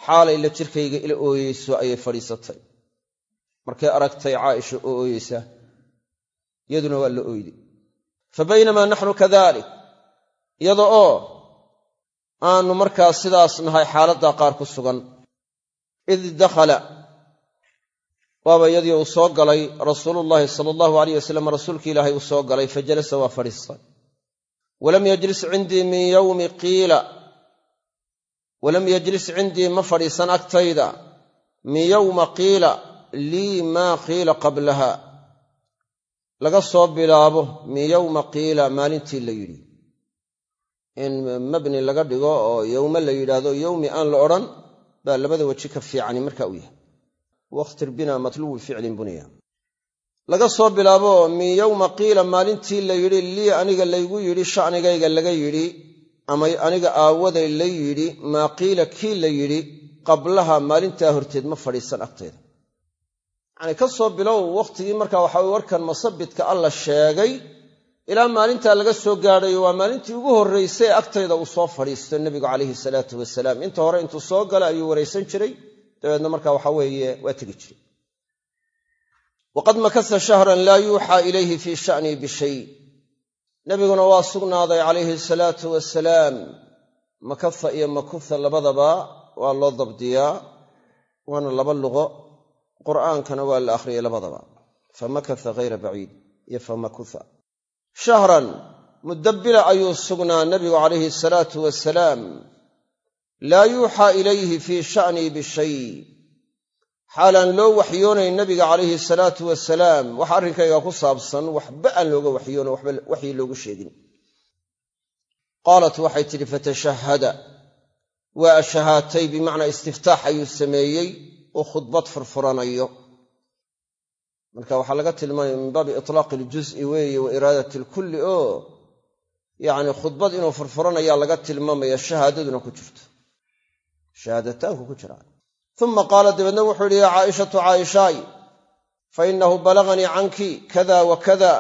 xaalay la jirkayga ila ooyeyso ayay fadhiisatay markay aragtay caaisha oo ooyeysa iyaduna waa la ooyday fa baynamaa naxnu kadalik iyada oo aanu markaa sidaas nahay xaaladdaa qaar ku sugan id dakhala waaba iyadii uu soo galay rasuulullaahi sala allahu alayh wasalam rasuulki ilaahay uu soo galay fa jalasa waa fadhiistay. Walam yajlis cindii ma fadhiisan agtayda. Min yowma qiila lii maa qiila qablaha. Laga soo bilaabo min yowma qiila maalintii la yidhi. In mabni laga dhigo oo yowme la yidhaahdo yowmi aan la odhan baa labada weji ka fiicani marka u yahay wakhtir bina matlubu ficlin buniya laga soo bilaabo min yowma qiila maalintii la yidhi lii aniga laygu yidhi sha'nigayga laga yidhi ama aniga aawaday la yidhi maa qiila kii la yidhi qablaha maalintaa horteed ma fadhiisan agteeda. Yacnii ka soo bilow wakhtigii marka waxa warkan masabidka alla sheegay ilaa maalintaa laga soo gaadhayo waa maalintii ugu horraysay agtayda uu soo fadhiisto nebigu calayhi salaatu wasalaam. Inta hore intuu soo gala ayuu waraysan jiray dabeedna marka waxa weeye waa tegi jiray. Waqad makasa shahran laa yuuxaa ilayhi fii sha'nii bishay nebiguna waa sugnaaday calayhi salaatu wasalaam makasa iyo makuha labadaba waa loo dabdiyaa waana laba luqo. Qur'aankana waa la akhriyay labadaba. Famakasa hayra baciid iyo famakuha shahran mudabbila ayuu sugnaa nebigu calayhi salaatu wasalaam laa yuuxaa ilayhi fii sha'nii bishay xaalaan loo waxyoonayn nabiga calayhi salaatu wasalaam wax arrinkayga ku saabsan waxba aan looga waxyoono waxba loogu sheegin. Qaalat waxay tidhi fatashahada waa ashahaatay bimacnaa istiftaax ayuu sameeyey oo khudbad furfuranayo. Marka waxaa laga tilmaamaya min baabi itlaaqi iljuz'i weeye wa iraadati alkulli oo yacni khudbad inuu furfuranayaa laga tilmaamaya shahaadaduna ku jirto shahaadataanku ku jiraan. Uma qaala dabeedna wuxuu yidhi yaa caaishatu caaishaay fa innahu balaganii canki kada wa kada.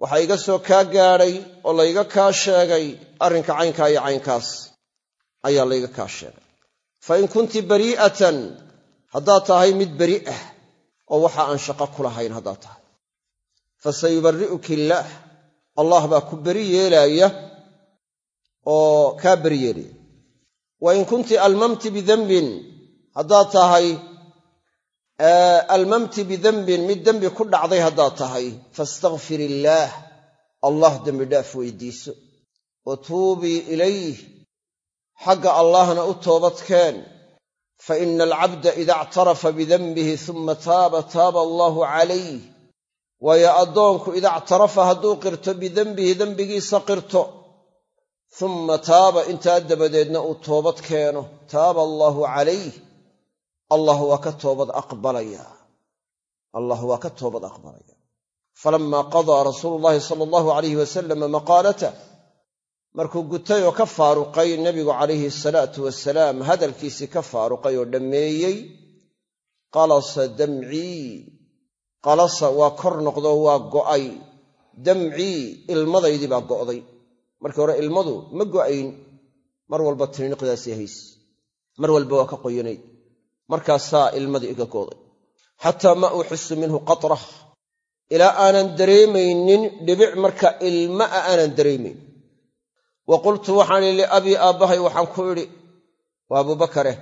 Waxaa iga soo kaa gaadhay oo layga kaa sheegay arrinka caynkaa iyo caynkaas ayaa layga kaa sheegay. Fa in kunti barii'atan haddaad tahay mid beri ah oo waxa aan shaqo ku lahayn haddaad tahay. Fa sayubari'uki allah baa ku beri yeelaaya oo kaa beri yeelaya wa in kunti almamti bidembin haddaad tahay almamti bidembin mid dembi ku dhacday haddaad tahay. Faastakfir illaah allah dembi dhaaf weydiiso. Wa tuubii ilayh xagga allaahna u toobadkeen. Fa ina alcabda ida ictarafa bidenbihi suma taaba taaba allaahu calayh. Waayo addoonku ida ictarafa hadduu qirto bidenbihi dembigiisa qirto summa taaba intaa dabadeedna uu toobad keeno. taaba allaahu calayh allah waa ka toobad aqbalaya. allah waa ka toobad aqbalaya. falamaa qadaa rasuulu llaahi sala allahu alayhi wasalama maqaalatah markuu gutay oo ka faaruqay nebigu calayhi salaatu wasalaam hadalkiisii ka faaruqay oo dhammeeyey. qalasa damcii qalasa waa kor noqdoo waa go'ay. Damcii ilmadaydii baa go'day markii hore ilmadu ma go'ayn. Mar walba tiniiqdaasii hays. Mar walba waa ka qoyanayd. Markaasaa ilmadii iga go'day. Xataa ma uxisu minhu qatrah ilaa aanan dareemaynin dhibic marka ilma a aanan dareemayn wa qultu waxaan idhi liabii aabbahay waxaan ku idhi waa abubakare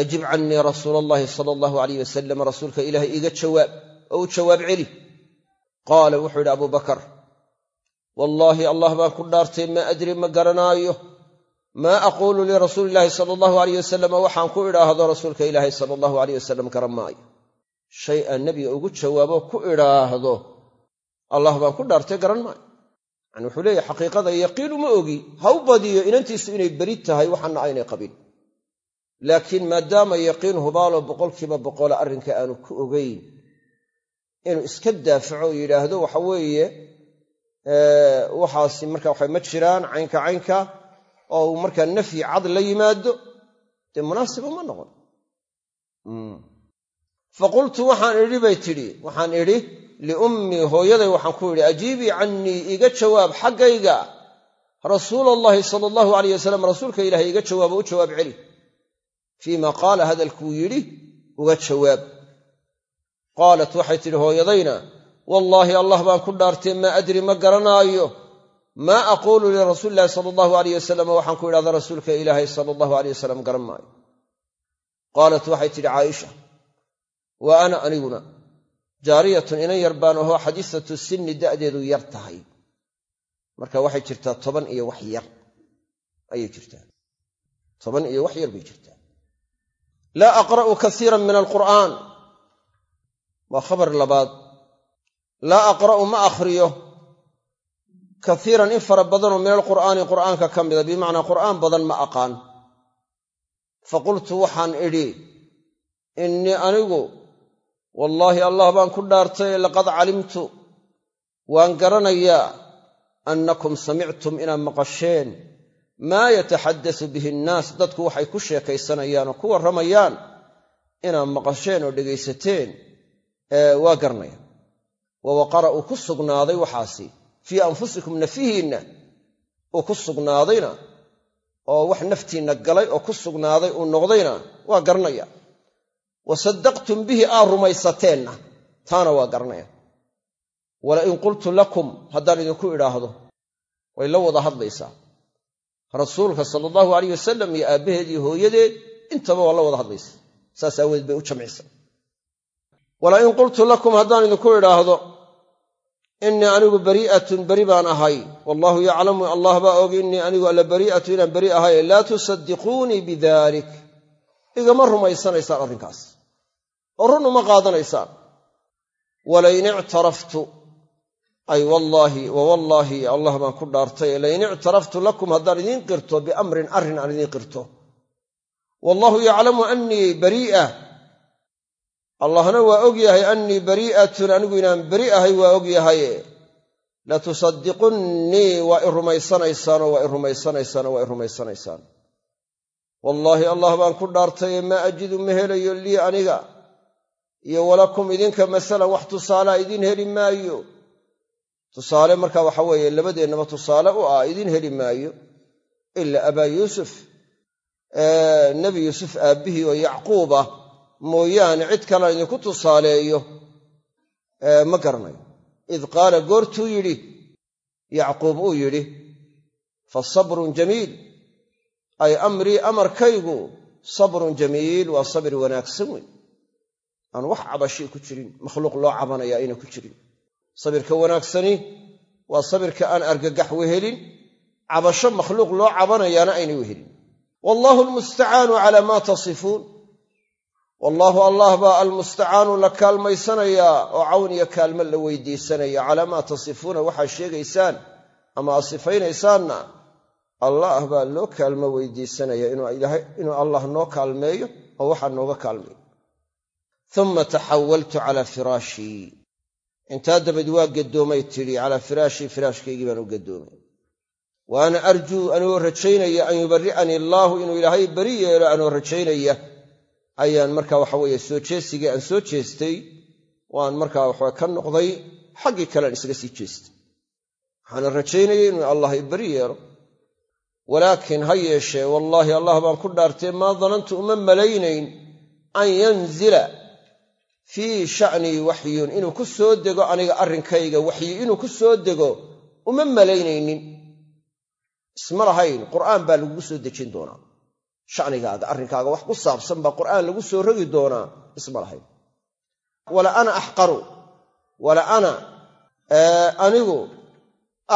ajib cannii rasuula allahi sala allahu alayh wasalam rasuulka ilaahay iga jawaab oo u jawaab celi. Qaala wuxuu yidhi abubakar wallaahi allah baan ku dhaartay maa adri ma garanaayo. Maa aquulu lirasuuli illaahi sala allahu alayh wasalam waxaan ku idhaahdo rasuulka ilaahay sala allahu alayh wasalam garan maayo shay aan nebiga ugu jawaabo ku idhaahdo. Allah baan ku dhaartay garan maayo yani wuxuu leeyahy xaqiiqada yaqiinu ma ogi. Ha u badiyo inantiisu inay beri tahay waxaana aynay qabin. Laakiin maadaama yaqiin hubaalo boqolkiiba boqola arrinka aanu ku ogayn inuu iska daafaco yidhaahdo waxa waxaasi marka waxa ma jiraan caynka caynka oo uu markaa nafyi cad la yimaado dee munaasiba ma noqon. Faqultu waxaan idhi bay tidhi. Waxaan idhi liummii hooyaday waxaan ku idhi ajiibii cannii iga jawaab xaggayga. Rasuula allahi sala allahu alayh wasalam rasuulka ilaahay iga jawaabo u jawaab celi. Fii qaala hadalkuu yidhi uga jawaab. Qaalat waxay tidhi hooyadayna wallaahi allah baan ku dhaartay maa adri ma garanaayo. Maa aquulu lirasuuli illahi sala allahu alayh wasalam waxaan ku idhahda rasuulka ilaahay sala allahu alayh wasalam garan maayo. Qaalat waxay tidhi caaisha wa ana aniguna jaariyatun inan yar baan ahoo xadiisatu sinni da'deedu yar tahay. Marka waxay jirtaa toban iyo wax yar ayay jirtaa. Toban iyo wax yar bay jirtaa. Laa aqra'u kasiiran min alqur'aan. Waa khabar labaad laa aqra'u ma akhriyo. Kaiiran in fara badanoo min alqur'aani qur'aanka ka mida bimacnaa qur'aan badan ma aqaan. Faqultu waxaan idhi innii anigu wallaahi allah baan ku dhaartay laqad calimtu. Waan garanayaa annakum samictum inaad maqasheen. Maa yataxaddasu bihi annaas dadku waxay ku sheekaysanayaan oo ku warramayaan inaad maqasheen oo dhegaysateen. Waa garanaya wa waqara uu ku sugnaaday waxaasi fii anfusikum nafihiinna uu ku sugnaadayna oo wax naftiinna galay oo ku sugnaaday uu noqdayna waa garanaya wa saddaqtum bihi aa rumaysateenna taana waa garanaya wala in qultu lakum haddaan idinku idhaahdo way la wada hadlaysaa. Rasuulka sala allahu alayh wasalam iyo aabbaheed iyo hooyadeed intaba waa la wada hadlaysa saas aawadeed bay u jamcisa wala in qultu lakum haddaan idinku idhaahdo innii anigu barii'atun beri baan ahay. Wallaahu yaclamu allah baa og innii anigu alla barii'atu inaan beri ahay. Laa tusaddiquunii bidalik igama rumaysanaysaan arrinkaas. Oo run uma qaadanaysaan. Walain ictaraftu ay wallaahi wawallaahi allah baan ku dhaartay lain ictaraftu lakum haddaan idiin qirto biamrin arrin aan idiin qirto. Wallaahu yaclamu annii barii'a allahna waa og yahay annii barii'atun anigu inaan beri ahay waa og yahaye. Latusaddiqunnii waa i rumaysanaysaan oo waa i rumaysanaysaan oo waa i rumaysanaysaan. Wallaahi allah baan ku dhaartaye maa ajidu ma helayo lii aniga. Iyo walakum idinka masalan wax tusaalea idiin heli maayo. Tusaale marka waxa weeye labadeennaba tusaale u ah idiin heli maayo. Ila abaa yuusuf. Nebi yuusuf aabbihii oo yacquub ah mooyaane cid kalean idinku tusaaleeyo ma garanayo. Id qaala goortuu yidhi yacquub uu yidhi fa sabrun jamiil. Ay amrii amarkaygu sabrun jamiil waa sabri wanaagsan wey aan wax cabashi ku jirin makhluuq loo cabanaya ayna ku jirin. Sabirka wanaagsani waa sabirka aan argagax wehelin cabasho makhluuq loo cabanayaana aynay wehelin wallaahu almustacaanu calaa maa tasifuun wallaahu allah baa almustacaanu la kaalmaysanayaa oo cawn iyo kaalmo la weydiisanaya calaa maa tasifuuna waxaa sheegaysaan ama aad sifaynaysaanna allah baa loo kaalmo weydiisanaya inuu allah noo kaalmeeyo oo waxaa nooga kaalmeeyo. Uma taxawaltu calaa firaashii intaa dabad waa gadoomay tidhi calaa firaashii firaashkaygii baan u gadoomay wa ana arjuu anoo rajaynaya an yubari'anii allaahu inuu ilaahay beri yeelo anoo rajaynaya ayaan markaa waxa weeye soo jeesigii aan soo jeestay waan markaa waxaa ka noqday xaggii kalean isaga sii jeestay. Waxaana rajaynayay inuu allah i beri yeelo. Walaakin ha yeeshee wallaahi allah baan ku dhaartee maa danantu uma malaynayn an yanzila fii sha'nii waxyun. Inuu ku soo dego aniga arrinkayga waxyi inuu ku soo dego uma malaynaynin. Isma lahayn qur'aan baa lagugu soo dejin doonaa shanigaaga arrinkaaga wax ku saabsan baa qur'aan lagu soo rogi doonaa isma lahayn. Wala ana axqaru wala ana anigu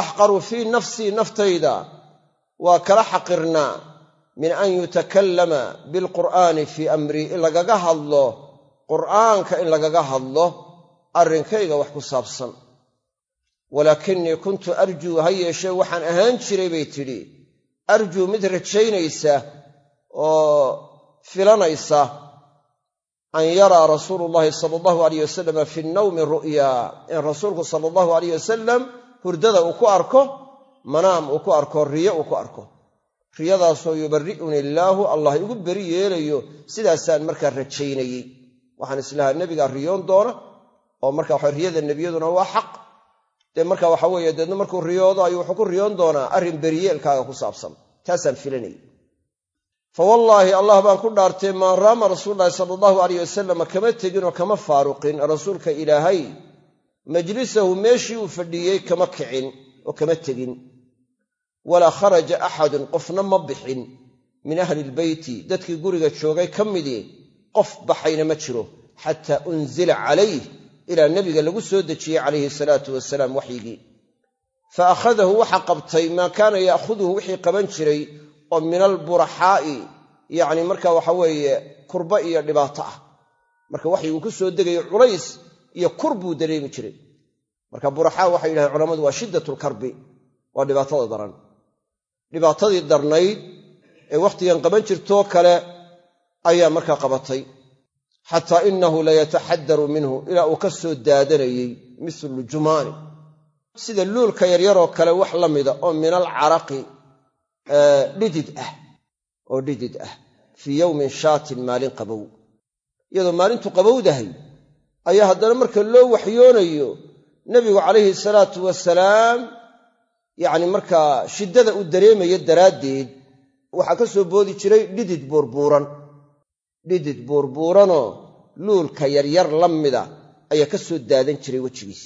axqaru fii nafsii naftayda waa kala xaqirnaa min an yutakallama bilqur'aani fii amrii in lagaga hadlo qur'aanka in lagaga hadlo arrinkayga wax ku saabsan. Walaakinii kuntu arjuu ha yeeshee waxaan ahaan jiray bay tidhi. Arjuu mid rajaynaysa oo filanaysa an yaraa rasuulu llahi sala allahu alayh wasalama fi nnawmi ru'yaa in rasuulku sala allahu alayh wasalam hurdada uu ku arko manaam uu ku arko riyo uu ku arko. Riyadaasoo yubari'uni illaahu allah igu beri yeelayo sidaasaan markaa rajaynayey waxaan islahaa nebigaa riyoon doona oo marka waxa riyada nebiyaduna waa xaq. Dee marka waxa weeye deedna markuu riyoodo ayuu wuxuu ku riyoon doonaa arrin beriyeelkaaga ku saabsan. Taasaan filanayay fa wallaahi allah baan ku dhaartay maa raama rasuululahi sala allahu alayh wasalam kama tegin oo kama faaruqin. Rasuulka ilaahay majlisahu meeshii uu fadhiiyey kama kicin oo kama tegin. Walaa kharaja axadun qofna ma bixin. Min ahli ilbeyti dadkii guriga joogay ka midii qof baxayna ma jiro. Xataa unzila calayh ilaa nebiga lagu soo dejiyey calayhi salaatu wasalaam waxyigii. Fa akhadahu waxa qabtay maa kaana ya'khuduhu wixii qaban jiray oo min alburaxaa'i yacni marka waxa weeye kurba iyo dhibaato ah. Marka waxyiguu ku soo degayo culays iyo kur buu dareemi jiray. Marka buraxaa waxay yidhahdeen culammadu waa shiddat lkarbi waa dhibaatada daran. Dhibaatadii darnayd ee wakhtigan qaban jirtoo kale ayaa markaa qabatay. Xataa inahu layataxadaru minhu ilaa uu ka soo daadanayey mislu jumaani sida luulka yaryaroo kale wax la mida oo min alcaraqi dhidid ah. Oo dhidid ah. Fii yowmin shaatin maalin qabow. Iyadoo maalintu qabowdahay ayaa haddana marka loo waxyoonayo nebigu calayhi salaatu wasalaam yacni markaa shiddada uu dareemayo daraaddeed waxaa ka soo boodi jiray dhidid buurbuuran. Dhidid buurbuuranoo luulka yaryar la mida ayaa ka soo daadan jiray wejigiis.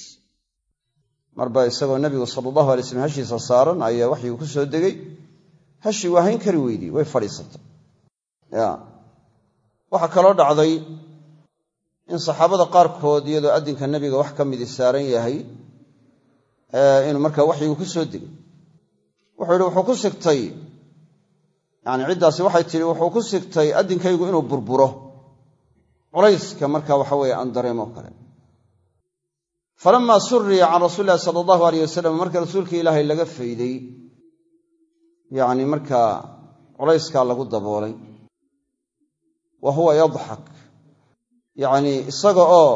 Marba isagoo nebigu sala allahu alay slam hashiisa saaran ayaa waxyigu ku soo degay hashii waa hayn kari weydii way fadhiisatay. Waxaa kaloo dhacday in saxaabada qaarkood iyadoo addinka nebiga wax ka midii saaran yahay inuu markaa waxyigu ku soo degay. Wuxuu yidhi wuxuu ku sigtay. Yacni ciddaasi waxay tidhi wuxuu ku sigtay addinkaygu inuu burburo. Culayska marka waxa weeye aan dareemoo kale. Falamaa suriya can rasuuli illahi sala allahu aleyh wasalam marka rasuulka ilaahay laga fayday yacni markaa culayskaa lagu daboolay wa huwa yadxak yacnii isaga oo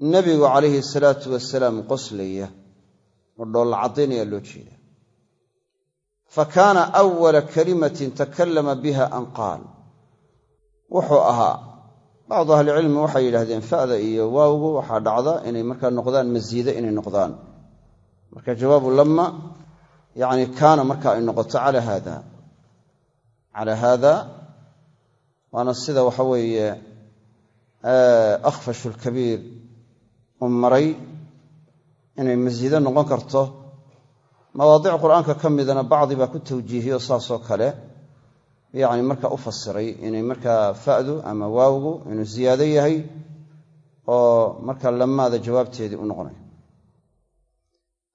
nebigu calayhi salaatu wasalaam qoslaya oo dhoolla caddaynaya loo jeeda fa kaana awala kalimatin takallama biha an qaal. Wuxuu ahaa bacdu ahlicilmi waxay yidhahdeen fa'da iyo waawgu waxaa dhacda inay markaa noqdaan masiide inay noqdaan. Marka jawaabu lamma yacni kaana marka ay noqoto calaa haada calaa haada waana sida waxa weeye akhfashu lkabiir u maray inay masiide noqon karto mawaadic qur'aanka ka midana bacdi baa ku tawjiihiyo saasoo kale yacni marka u fasiray inay markaa fa'du ama waawgu inuu ziyaado yahay oo marka lamaada jawaabteedii u noqonayo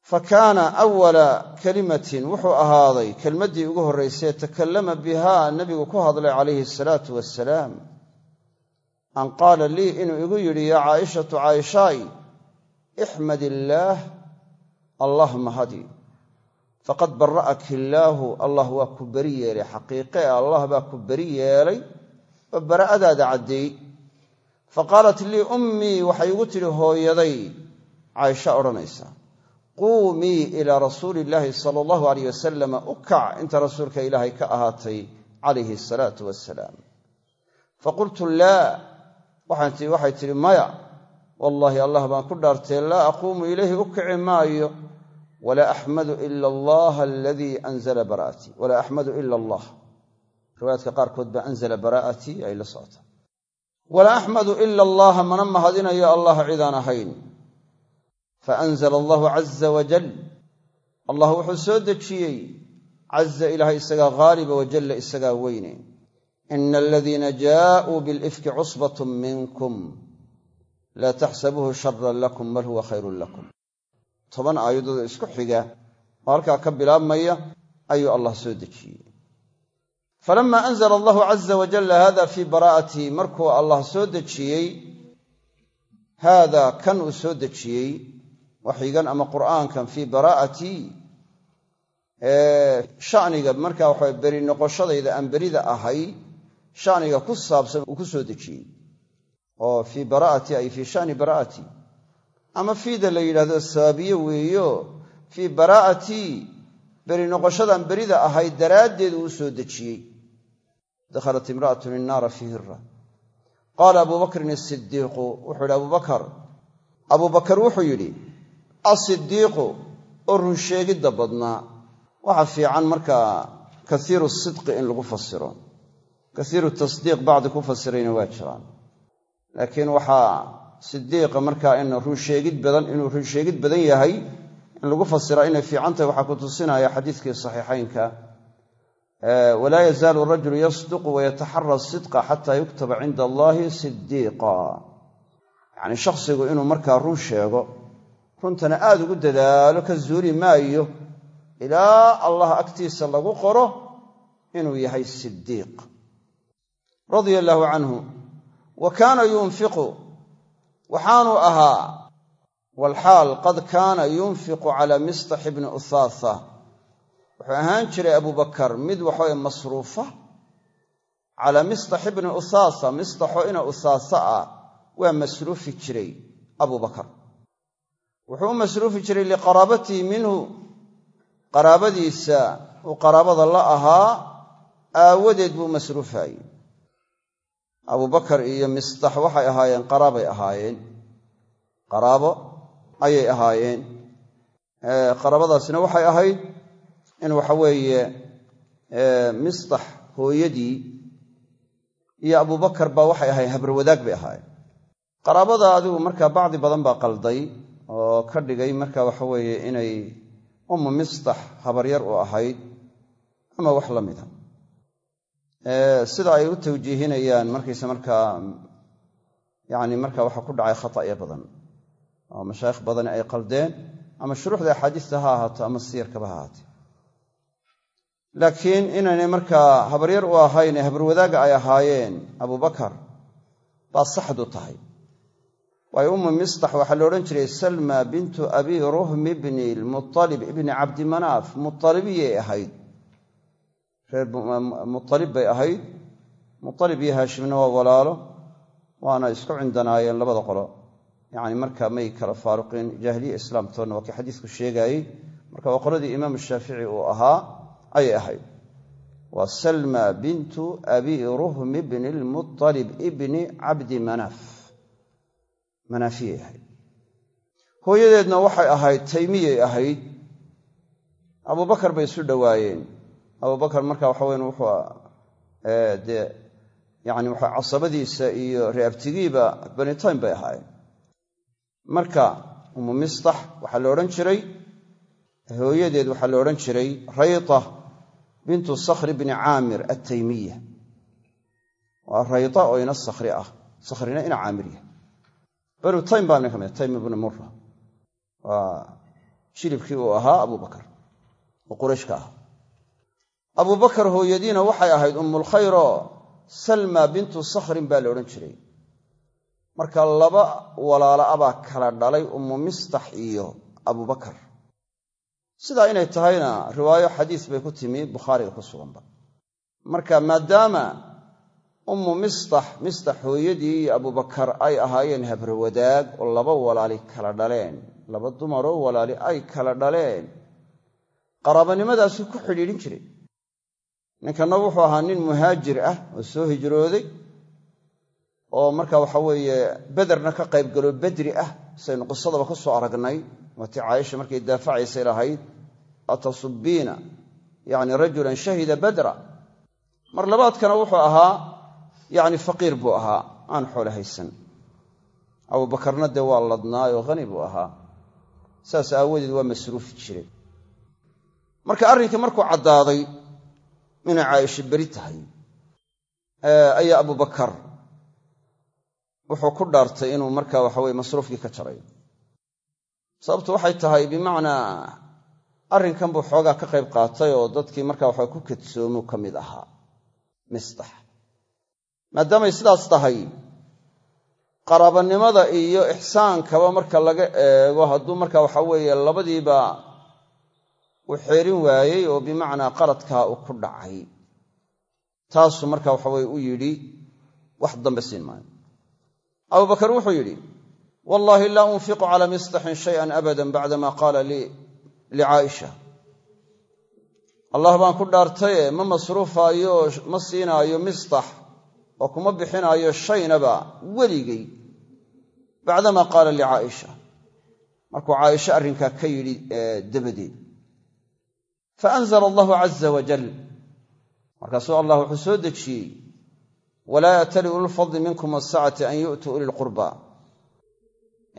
fa kaana awala kalimatin wuxuu ahaaday kelmaddii ugu horraysee takallama bihaa nebigu ku hadlay calayhi asalaatu wassalaam an qaala lii inuu igu yidhi yaa caaishatu caaishaay ixmad illaah allah mahadi faqad bara'aki illaahu allah waa ku beri yeelay xaqiiqe allah baa ku beri yeelay oo bara'adaada caddeey fa qaalat lii ummii waxay igu tidhi hooyaday caaisha odhanaysa quumii ilaa rasuuli illaahi sala allahu alayh wasalama u kac inta rasuulka ilaahay ka ahaatay calayhi asalaatu wasalaam faqultu laa waxay tidhi maya wallaahi allah baan ku dhaartee laa aquumu ilayhi u kici maayo. Walaa axmadu ila allaha aladii anzala bara'atii walaa axmadu ila allah. Riwaayaadka qaarkood baa anzala bara'atii ay la socota walaa axmadu mana mahadinayo allah cidaan ahayn faanzala allahu caza wajal allah wuxuu soo dejiyey caza ilaahay isagaa haaliba wajalla isagaa weyne ina aladiina jaaءuu bilifki cusbat minkum laa taxsabuuhu sharan lakum bal huwa khayrun lakum toban aayadood isku xiga oo halkaa ka bilaabmaya ayuu allah soo dejiyey falama anzla allahu caza wajalla hada fii bara'atii markuu allah soo dejiyey haada kan uu soo dejiyey waxyigan ama qur'aankan fii bara'atii shaniga markaa waxa beri noqoshadayda aan berida ahay shaniga ku saabsan uu ku soo dejiyey oo fii bara'ati ay fii shani bara'ati ama fiida la yidhahdo sababiye weeyo fii bara'atii beri noqoshadaan berida ahay daraaddeed uu soo dejiyey. Dakhalat imra'atun innaara fii hira qaala abuu bakrin asidiiqu wuxuu yidhi abubakar abuu bakar wuxuu yidhi asidiiqu oo runsheegidda badnaa waxa fiican markaa kaiiru sidqi in lagu fasiro. Kaiiru tasdiiq bacdi ku fasirayna waa jiraan. Laakiin waxaa sidiiqa markaa in runsheegid badan inuu runsheegid badan yahay in lagu fasiraa inay fiican tahay waxaa ku tusinaya xadiiskii saxiixaynka. Walaa yazaalu rajulu yasduqu wayataxara sidqa xataa yuktaba cinda allaahi sidiiqa yacni shakhsigu inuu markaa run sheego runtana aad ugu dadaalo ka zuuli maayo ilaa allah agtiisa lagu qoro inuu yahay sidiiq radia allaahu canhu wa kaana yunfiqu waxaanuu ahaa walxaal qad kaana yunfiqu calaa mistax ibni uthaatha. Wuxuu ahaan jiray abubakar mid waxaweye masruufa calaa mistax ibni uthaatha mistaxo ina uthaatha ah waa masruufi jiray. Abubakar wuxuu u masruufi jiray liqaraabatihi minhu. Qaraabadiisa uu qaraabada la ahaa aawadeed buu masruufaayey abubakar iyo mistax waxay ahaayeen qaraabay ahaayeen. Qaraabo ayay ahaayeen. Qaraabadaasina waxay ahayd in waxa weeye mistax hooyadii iyo abubakar baa waxay ahaayeen habarwadaag bay ahaayeen. Qaraabada adigu markaa bacdi badan baa qalday oo ka dhigay marka waxa weeye inay ummu mistax habaryar u ahayd ama wax la mida sida ay u tawjiihinayaan markayse markaa yani marka waxaa ku dhacay khata'yo badan oo mashaayikh badani ay qaldeen ama shuruuxda axaadiista ha ahaato ama siyarkaba ha ahaatee. Laakiin inaynay markaa habaryar u ahayn habarwadaaga ay ahaayeen abubakar baa saxdu tahay waayo ummu mistax waxaa la odhan jiray salma bintu abi ruhmi bni lmualib ibni cabdimanaaf mualibiyay ahayd. Reer mualib bay ahayd. Mualib iyo haashimna waa walaalo waana isku cindanaayeen labada qolo. Yacni marka may kala faaruqin jaahiliya islaamtoonna waa kii xadiisku sheegaayey marka waa qoladii imaam shaafici uu ahaa ayay ahayd. Waa salma bintu abi ruhmi bni lmualib ibni cabdi manaaf manaafiyay ahayd hooyadeedna waxay ahayd taymiyay ahayd abubakar bay isu dhowaayeen. Abubakar marka waxa weyn wuxuu dee yani waxa casabadiisa iyo reabtigiiba bani bay ahaayeen. Marka umu mistax waxaa la odhan jiray hooyadeed waxaa la odhan jiray rayta bintu sakhri bni caamir attaymiya waa rayda oo ina sakhri ah sakhrina ina caamiriya banu taym baa nin ka mid taym ibnu mura waa shilibkii uu ahaa abubakar oo qurayshka ah abubakar hooyadiina waxay ahayd ummulkhayroo salma bintu sakhrin baa la odhan jiray. Marka laba walaalo abaa kala dhalay ummu mistax iyo abubakar sidaa inay tahayna riwaayo xadiis bay ku timi bukhaariga ku suganba. Marka maadaama ummu mistax mistax hooyadii iyo abubakar ay ahaayeen habrawadaag oo laba walaali kala dhaleen. Laba dumaroo walaali ay kala dhaleen. Qaraabanimadaasuu ku xidhiidhin jiray. Ninkanna wuxuu ahaa nin muhaajir ah oo soo hijrooday oo marka waxa weeye bederna ka qaybgalo bedri ah. Saynu qisadaba ku soo aragnay. Waatii caaisha markay daafacaysay lahayd atasubbiina? Yacni rajulan shahida badra. Mar labaadkana wuxuu ahaa yacni faqiir buu ahaa aan xoole haysan. Abuubakarna dee waa ladnaayoo khani buu ahaa. Saas aawadeed waa masruufi jiray. Marka arrinkii markuu caddaaday inay caaisha beri tahay ayaa abubakar wuxuu ku dhaartay inuu marka waxaweye masruufkii ka jaray. Sababtu waxay tahay bimacnaa arrinkan buu xoogaa ka qayb qaatay oo dadkii marka waxa ku kadsoomu ka mid ahaa. Mistax maadaamay sidaas tahay qaraabanimada iyo ixsaankaba marka laga eego hadduu marka waxa weeye labadiiba uu xeerin waayey oo bimacnaa qaladkaa uu ku dhacay. Taasuu marka waxaweye u yidhi wax dambe siin maayo. Abubakar wuxuu yidhi wallaahi laa unfiqu calaa mistaxin shayan abadan bacdama qaala licaaisha allah baan ku dhaartaye ma masruufaayo ma siinaayo mistax oo kuma bixinaayo shaynaba weligay bacdama qaala licaaisha markuu caaisha arrinkaa ka yidhi dabadeed faanzla allahu caza wajal markaasuu allah wuxuu soo dejiyey walaa ya'tali ululfadli minkum wasacati an yu'tuu uli lqurba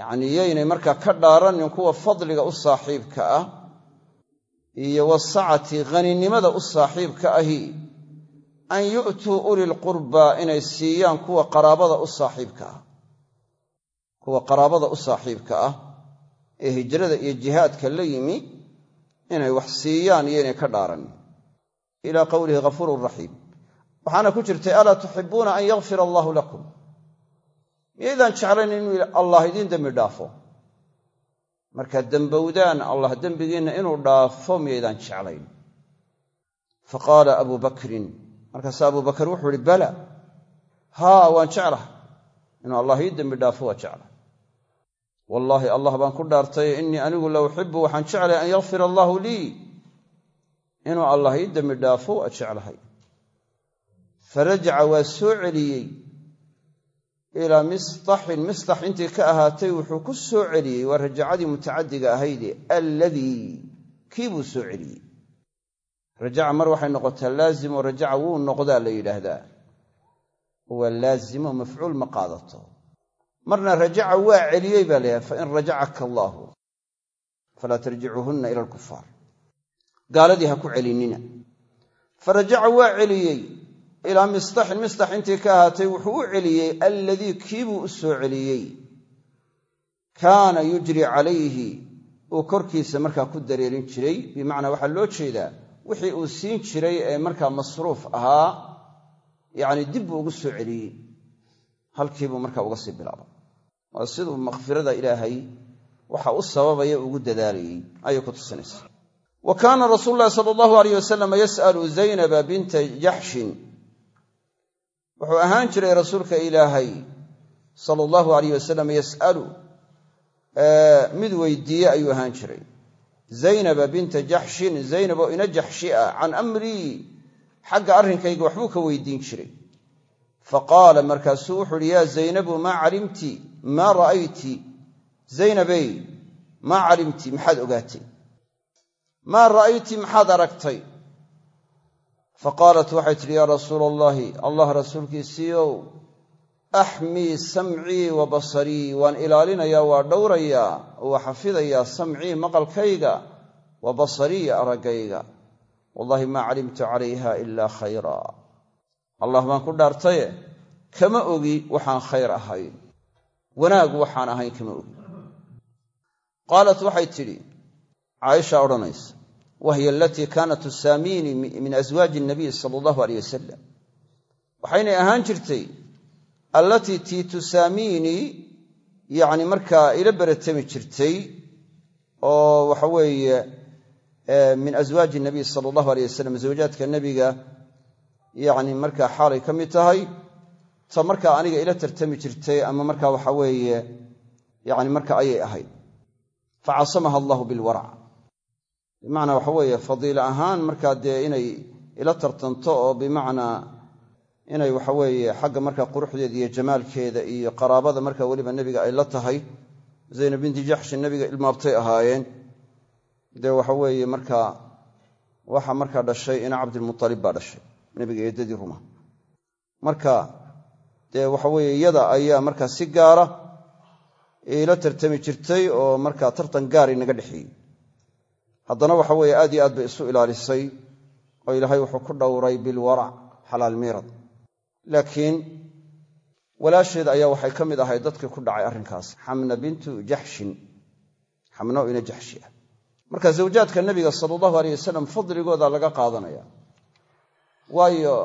yacnii yaynay markaa ka dhaaranin kuwa fadliga u saaxiibka ah iyo wasacati haninimada u saaxiibka ahi an yu'tuu uli lqurbaa inay siiyaan kuwa qaraabada u saaxiibka ah. Kuwa qaraabada u saaxiibka ah ee hijrada iyo jihaadka la yimi inay wax siiyaan iyo inay ka dhaaran. Ilaa qowlihi ghafuurun raxiim waxaana ku jirtay alaa tuxibuuna an yakfira allaahu lakum? Miyaydaan jeclayn inuu allah idiin dembi dhaafo. Markaad dembowdaan allah dembigiinna inuu dhaafo miyaydaan jeclayn. Fa qaala abuu bakrin markaase abuu bakar wuxuu ihi bala haa waan jeclaha inuu allah ii dembi dhaafo waa jecla wallaahi allah baan ku dhaartay innii anigu la uxibu waxaan jeclahay an yakfira allaahu lii. Inuu allah ii dembi dhaafo waa jeclahay. Farajaca waa soo celiyey. Ilaa mistaxin mistax intii ka ahaatay wuxuu ku soo celiyey waa rajacadii mutacadiga ahayde alladii kii buu soo celiyey rajaca mar waxay noqotaa laazimo rajaca wuu noqdaa la yidhaahdaa. Waa laazimo mafcuul ma qaadato. Marna rajaca waa celiyey baa layahay fain rajacaka allaahu falaa tarjicuuhunna ila alkufaar gaaladii ha ku celinina. Farajaca waa celiyey. Ilaa mistaxin mistax intii ka ahaatay wuxuu u celiyey alladii kiibuu u soo celiyey. Kaana yujri calayhi uu korkiisa markaa ku dareerin jiray. Bimacnaa waxaa loo jeedaa wixii uu siin jiray ee markaa masruuf ahaa yacni dib buu ugu soo celiyey. Halkiibuu markaa uga sii bilaabay. Waa siduu makhfirada ilaahay waxa u sababaya ugu dadaalayey ayay ku tusinaysa wa kaana rasuulu llahi sala allahu alayh wasalam yas'alu zaynaba binta jaxshin wuxuu ahaan jiray rasuulka ilaahay sala allahu alayh wasalam yas'alu mid weydiiye ayuu ahaan jiray zaynaba binta jaxshin zaynab oo ina jaxshi ah can amrii xagga arrinkayga waxbuu ka weydiin jiray. Fa qaala markaasuu wuxu uhi yaa zaynabu maa calimti? Maa ra'ayti? Zaynabey maa calimti? Maxaad ogaatay? Maa ra'ayti? Maxaad aragtay? Fa qaalat waxay tidhi yaa rasuula allaahi allah rasuulkiisiiow axmii samcii wa basarii waan ilaalinayaa waa dhowrayaa oo waa xafidayaa samcii maqalkayga wa basarii araggayga. Wallahi maa calimtu calayha ilaa khayra. Allah baan ku dhaartaye kama ogi waxaan khayr ahayn. Wanaag waxaan ahayn kama ogi. Qaalat waxay tidhi caaisha odhanaysa wahiya alatii kaanat tusaamiini min aswaaji nabiy sala allahu aleyh wasalam waxaynay ahaan jirtay allatii tii tusaamiinii yacni markaa ila beratami jirtay oo waxa weeye min aswaaji nabiy sala allahu aleyh wasalam zawjaadka nebiga yacni markaa xaalay ka mid tahay ta markaa aniga ila tartami jirtay ama markaa waxa weeye yani marka ayay ahayd. Facasamaha allahu bilwarac bimacnaa waxa weeye fadiile ahaan markaa dee inay ila tartanto oo bimacnaa inay waxa weeye xagga markaa quruxdeeda iyo jamaalkeeda iyo qaraabada markaa weliba nebiga ay la tahay zaynab binti jaxshi nebiga ilmaabtay ahaayeen. Dee waxa weeye markaa waxa markaa dhashay ina cabdilmutalib baa dhashay nebiga eedadii ruma. Marka dee waxa weeye iyada ayaa markaa si gaara ila tartami jirtay oo markaa tartan gaar inaga dhexeeyey haddana waxa weeye aad iyo aad bay isu ilaalisay oo ilaahay wuxuu ku dhowray bilwarac xalaal miirad laakiin walaasheed ayaa waxay ka mid ahayd dadkii ku dhacay arrinkaas. Xamna bintu jaxshin xamno ina jaxshi ah. Marka zawjaadka nebiga sala allahu aleyh wasalam fadligooda laga qaadanaya waayo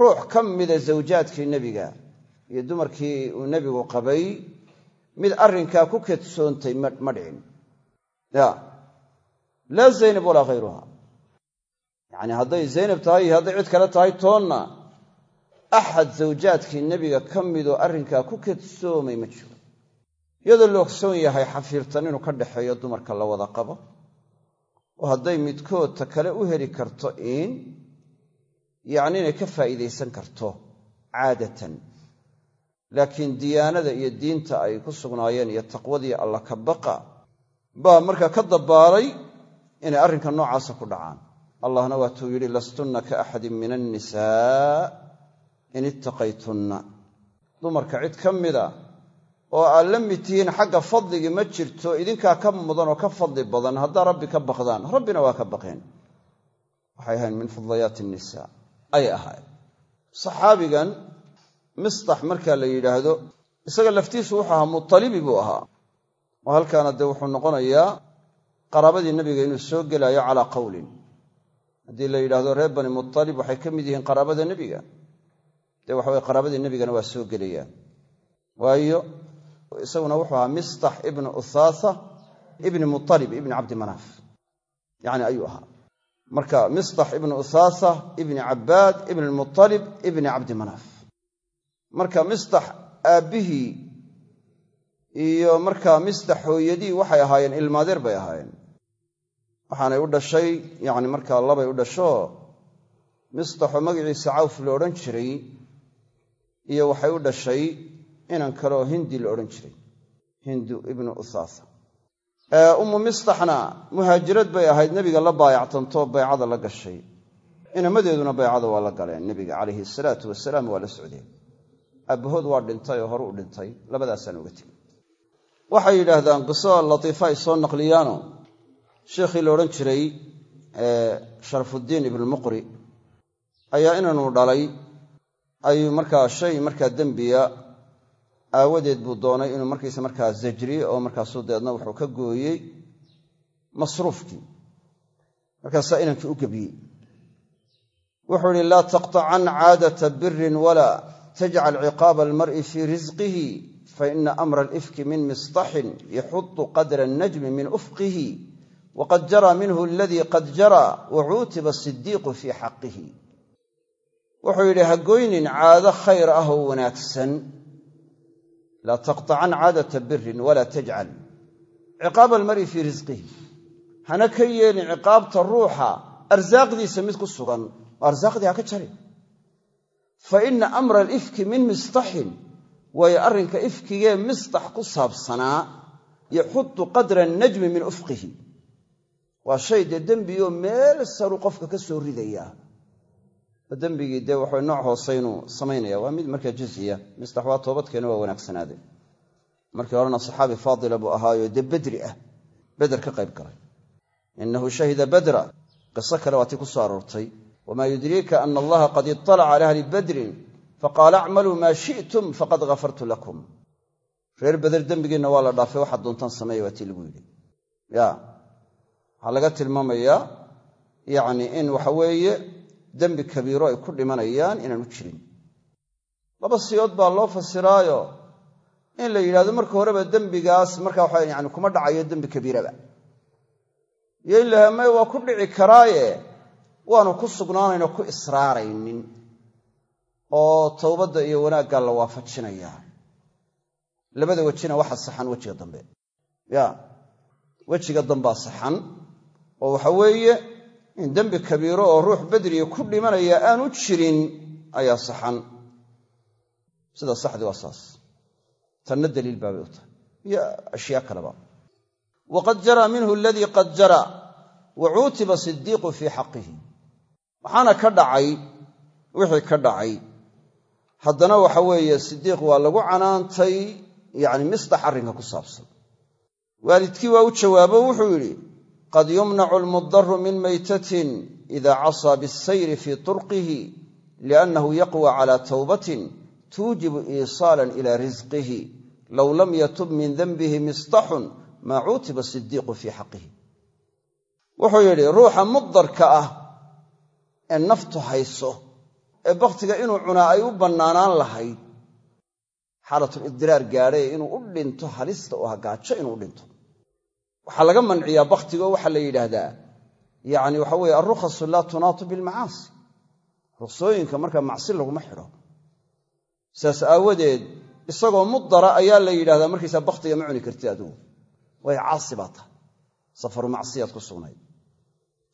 ruux ka mida zawjaadkii nebiga iyo dumarkii uu nebigu qabay mid arrinkaa ku kedsoontay ma dhicin. Ya. Laa zaynab walaa khayruha yacni hadday zaynab tahay iyo hadday cid kale tahay toonna axad zawjaadkii nebiga ka midoo arrinkaa ku kedsoomay ma jiro iyadoo la ogsoon yahay xafiirtan inuu ka dhaxeeyo dumarka la wada qabo oo hadday midkood ta kale u heli karto in yacni inay ka faa'iidaysan karto caadatan laakiin diyaanada iyo diinta ay ku sugnaayeen iyo taqwadii alla ka baqa baa markaa ka dabbaalay inay arrinka noocaasa ku dhacaan allahna waatuu yidhi lastunna ka axadin min annisaa in ittaqaytunna. Dumarka cid ka mida oo aad la mid tihiin xagga fadligii ma jirto idinkaa ka mudan oo ka fadli badan haddaa rabbi ka baqdaan rabbina waa ka baqeen. Waxay ahayn min fadlayaati nnisaa ayay ahaayeen. Saxaabigan mistax markaa la yidhaahdo isaga laftiisu wuxuu ahaa mutalibi buu ahaa. Oo halkaana dee wuxuu noqonayaa qaraabadii nebiga inuu soo gelaayo calaa qowlin haddii la yidhahdo reer bani mutalib waxay ka mid yihiin qaraabada nebiga dee waxaweye qaraabadii nebigana waa soo gelayaan. Waayo isaguna wuxuu ahaa mistax ibnu uthaatha ibni mutalib ibni cabdi manaaf. Yacni ayuu ahaa. Marka mistax ibnu uthaatha ibni cabbaad ibni mutalib ibni cabdi manaaf. Marka mistax aabbihii iyo markaa mistax hooyadii waxay ahaayeen ilmaadeer bay ahaayeen. Waxaanay u dhashay yacni markaa labay u dhasho mistaxoo magaciisa cawf la odhan jiray iyo waxay u dhashay inan kaleoo hindi la odhan jiray hindu ibnu uthaatha ummu mistaxna muhaajirad bay ahayd nebiga la baayactantoo baycada la gashay. Inamadeeduna baycada waa la galeen nebiga calayhi salaatu wasalaam waa la socdeen. Aabbahood waa dhintay oo hore u dhintay labadaasaan uga tegey waxay yidhaahdaan qiso latiifa ay soo naqliyaano. Sheikhii la odhan jiray sharafudiin ibnulmuqri ayaa inanu dhalay ayuu markaa shay markaa dembiya. Aawadeed buu doonay inuu markiisa markaa zajriye oo markaasuu deedna wuxuu ka gooyey masruufkii. Markaasaa inankii u gebiyey. Wuxuu ihi laa taqtacan caadata birin walaa tajcal ciqaaba almar'i fii risqihi faina amra alifki min mistaxin yaxudu qadra annajmi min ufqihi waqad jaraa minhu aladii qad jaraa wacuutiba asidiiqu fii xaqihi wuxuu yidhi ha goynin caado khayr ah oo wanaagsan. Laa taqtacan caadata birin walaa tajcal. Ciqaaba almar'i fii risqihi hana ka yeelin ciqaabta ruuxa arsaaqdiisa mid ku sugan. Oo arsaaqdii ha ka jarin. Fa ina amra alifki min mistaxin waayo arrinka ifkigee mistax ku saabsanaa yaxudu qadra annajmi min ufqihi. Waa shay dee dembioo meel saru qofka ka soo ridayaa dembigii dee waxay nooc hooseynuu samaynaya waa mid markaa juziya mistax waa toobadkeena waa wanaagsanaaday markii horena saxaabi faadila buu ahaayo dee bedri ah. Beder ka qayb galay. Inahu shahida badra qiso kale waa tii ku soo aroortay. Wamaa yudriika ana allaha qad iطalaca cala ahli badrin faqaala acmaluu maa shi'tum faqad ghafartu lakum. Reer beder dembigiinna waa la dhaafay. Waxaad doontaan sameeya waa tii lagu yidhi. Ya waxaa laga tilmaamayaa yacni in waxa weeye dembi kabiiro ay ku dhimanayaan inaanu jirin. Laba siyood baa loo fasiraayo in la yidhahdo marka horeba dembigaas marka waxa yani kuma dhacayo dembi kabiiraba. Iyo in waa ku dhici karaaye waanu ku sugnaanayn oo ku israaraynin oo towbadda iyo wanaaggaa la waafajinayaa labada wejina waxa saxan wejiga dambe. Ya wejiga dambaa saxan oo waxa weeye in dembi kabiiro oo ruux bedriga ku dhimanaya aanu jirin ayaa saxan. Sida saxdii waa saas. Tanna daliil baabay u tahay. Iyo ashyaa kaleba waqad jaraa minhu aladii qad jara wa cuutiba sidiiqu fii xaqihi. Waxaana ka dhacay wixii ka dhacay haddana waxa weeye sidiiq waa lagu canaantay yacni misdax arrinka ku saabsan. Waalidkii waa u jawaabo wuxuu yidhi qad yumnacu almudaru min maytatin ida casaa biasayri fii turqihi liannahu yaqwa cala tawbatin tuujibu iisaalan ila risqihi low lam yatub min denbihi misdaxun maa cuutiba sidiiqu fii xaqihi wuxuu yidhi ruuxa mudarka ah ee naftu hayso ee bakhtiga inuu cunaa ay u bannaanaan lahayd gaadhay dhinto halista oo hagaajo inuu u dhinto waxaa laga manciyaa bakhtigo waxaa la yidhaahdaa. Yacni waxa weeye alrukhasu laa tunaatu bilmacaasi. Ruksooyinka markaa macsi laguma xidho. Saas aawadeed isagoo mudara ayaa la yidhahdaa markaysaa bakhtiga ma cuni kartid adigu waayo caasi safaru macsiyaad ku sugnayd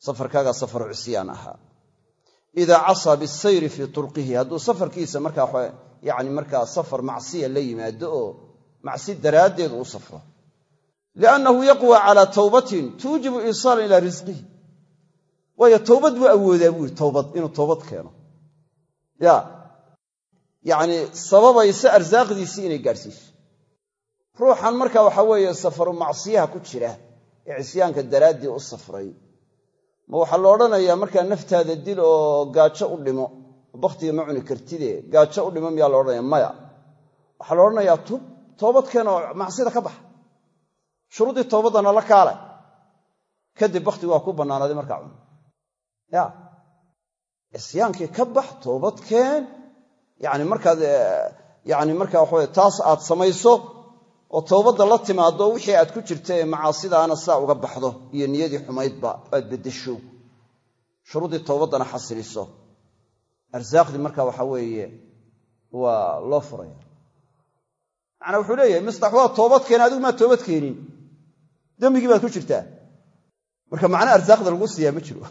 safarkaagaa safaru cisyaan ahaa. Idaa casaa bisayri fii turqihi hadduu safarkiisa markaa yani markaa safar macsiya la yimaado oo macsi daraaddeed uu safro liannahu yaqwa calaa tawbatin tuujibu iisaalan ilaa risqihi waayo towbad buu awoodaa buu yidhi towbad inuu towbad keeno ya yacni sababaysa arsaaqdiisii inay gaadhsiiso ruuxan marka waxa weeye safaru macsiyaha ku jira ee cisyaanka daraaddii u safray ma waxaa la odhanayaa markaa naftaada dil oo gaajo u dhimo bakhtiga ma cuni kartide gaajo u dhimo miyaa la odhanaya maya waxaa la odhanayaa tub toobad keen oo macsida ka shuruuddii toobaddana la kaale. Kadib bakhtigu waa ku bannaanaaday markaa cun. Ya. Cisyaankii ka bax toobad keen yani markaad yani markaa waxawe taas aad samayso oo toobadda la timaado wixii aad ku jirta ee macaasidaana sidaa uga baxdo iyo niyadii xumaydba aad beddesho shuruuddii toobaddana xasiliso. Arsaaqdii marka waxa weeye waa loo furaya macnaa wuxuu leeyahay mistax waa toobad keena adigu maa toobad keenin dembigii baad ku jirtaa marka macna arsaaqda lagu siiyaa ma jiro.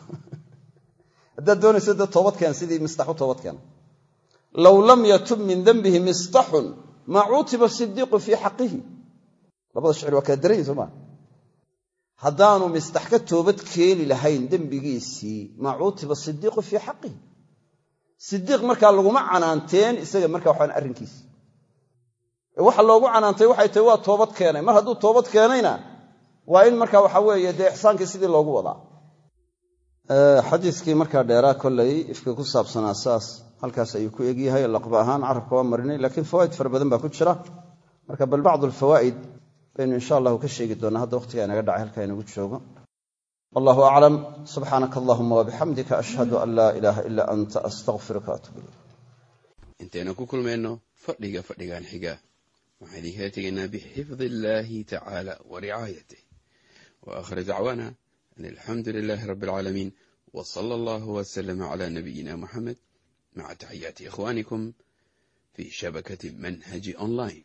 Haddaad doonayso dee toobad keen sidii mistax u toobad keena low lam yatub min denbihi mistaxun maa cuutiba sidiiqu fii xaqihi. Labada shicir waa kala daran yihiin soo maa haddaanu mistax ka toobad keeni lahayn dembigiisii maa cuutiba sidiiqu fii xaqihi. Sidiiq markaa laguma canaanteen isaga markaa waxaan arrinkiisi waxa loogu canaantay waxay tahay waa toobad keenay. Mar hadduu toobad keenayna waa in markaa waxa weeye dee ixsaankii sidii loogu wadaa. Xadiiskii markaa dheeraa kollay ifka ku saabsanaa saas halkaas ayuu ku egyahay laqba ahaan carabka waa marinay laakiin fawaa'id fara badan baa ku jira. Marka bal bacdu alfawaa'id baynu insha allahu ka sheegi doonaa hadda waqtiga inaga dhacay halkaa inagu joogo. Wallahu aclam subxaanaka allahuma wabixamdika ashhadu an laa ilaaha ilaa anta astaqfiruka atub ilayk. Intaynu ku kulmayno fadhiga fadhigan xiga waxaan idinkala tegaynaa bixifdi illaahi tacaala wa ricaayatih dacwaana an alxamdu lilaahi rabbi alcaalamiin wa sala allahu wasalama cala nabiyina muxamed maca taxiyaati ikhwaanikum fi shabakati manhaji online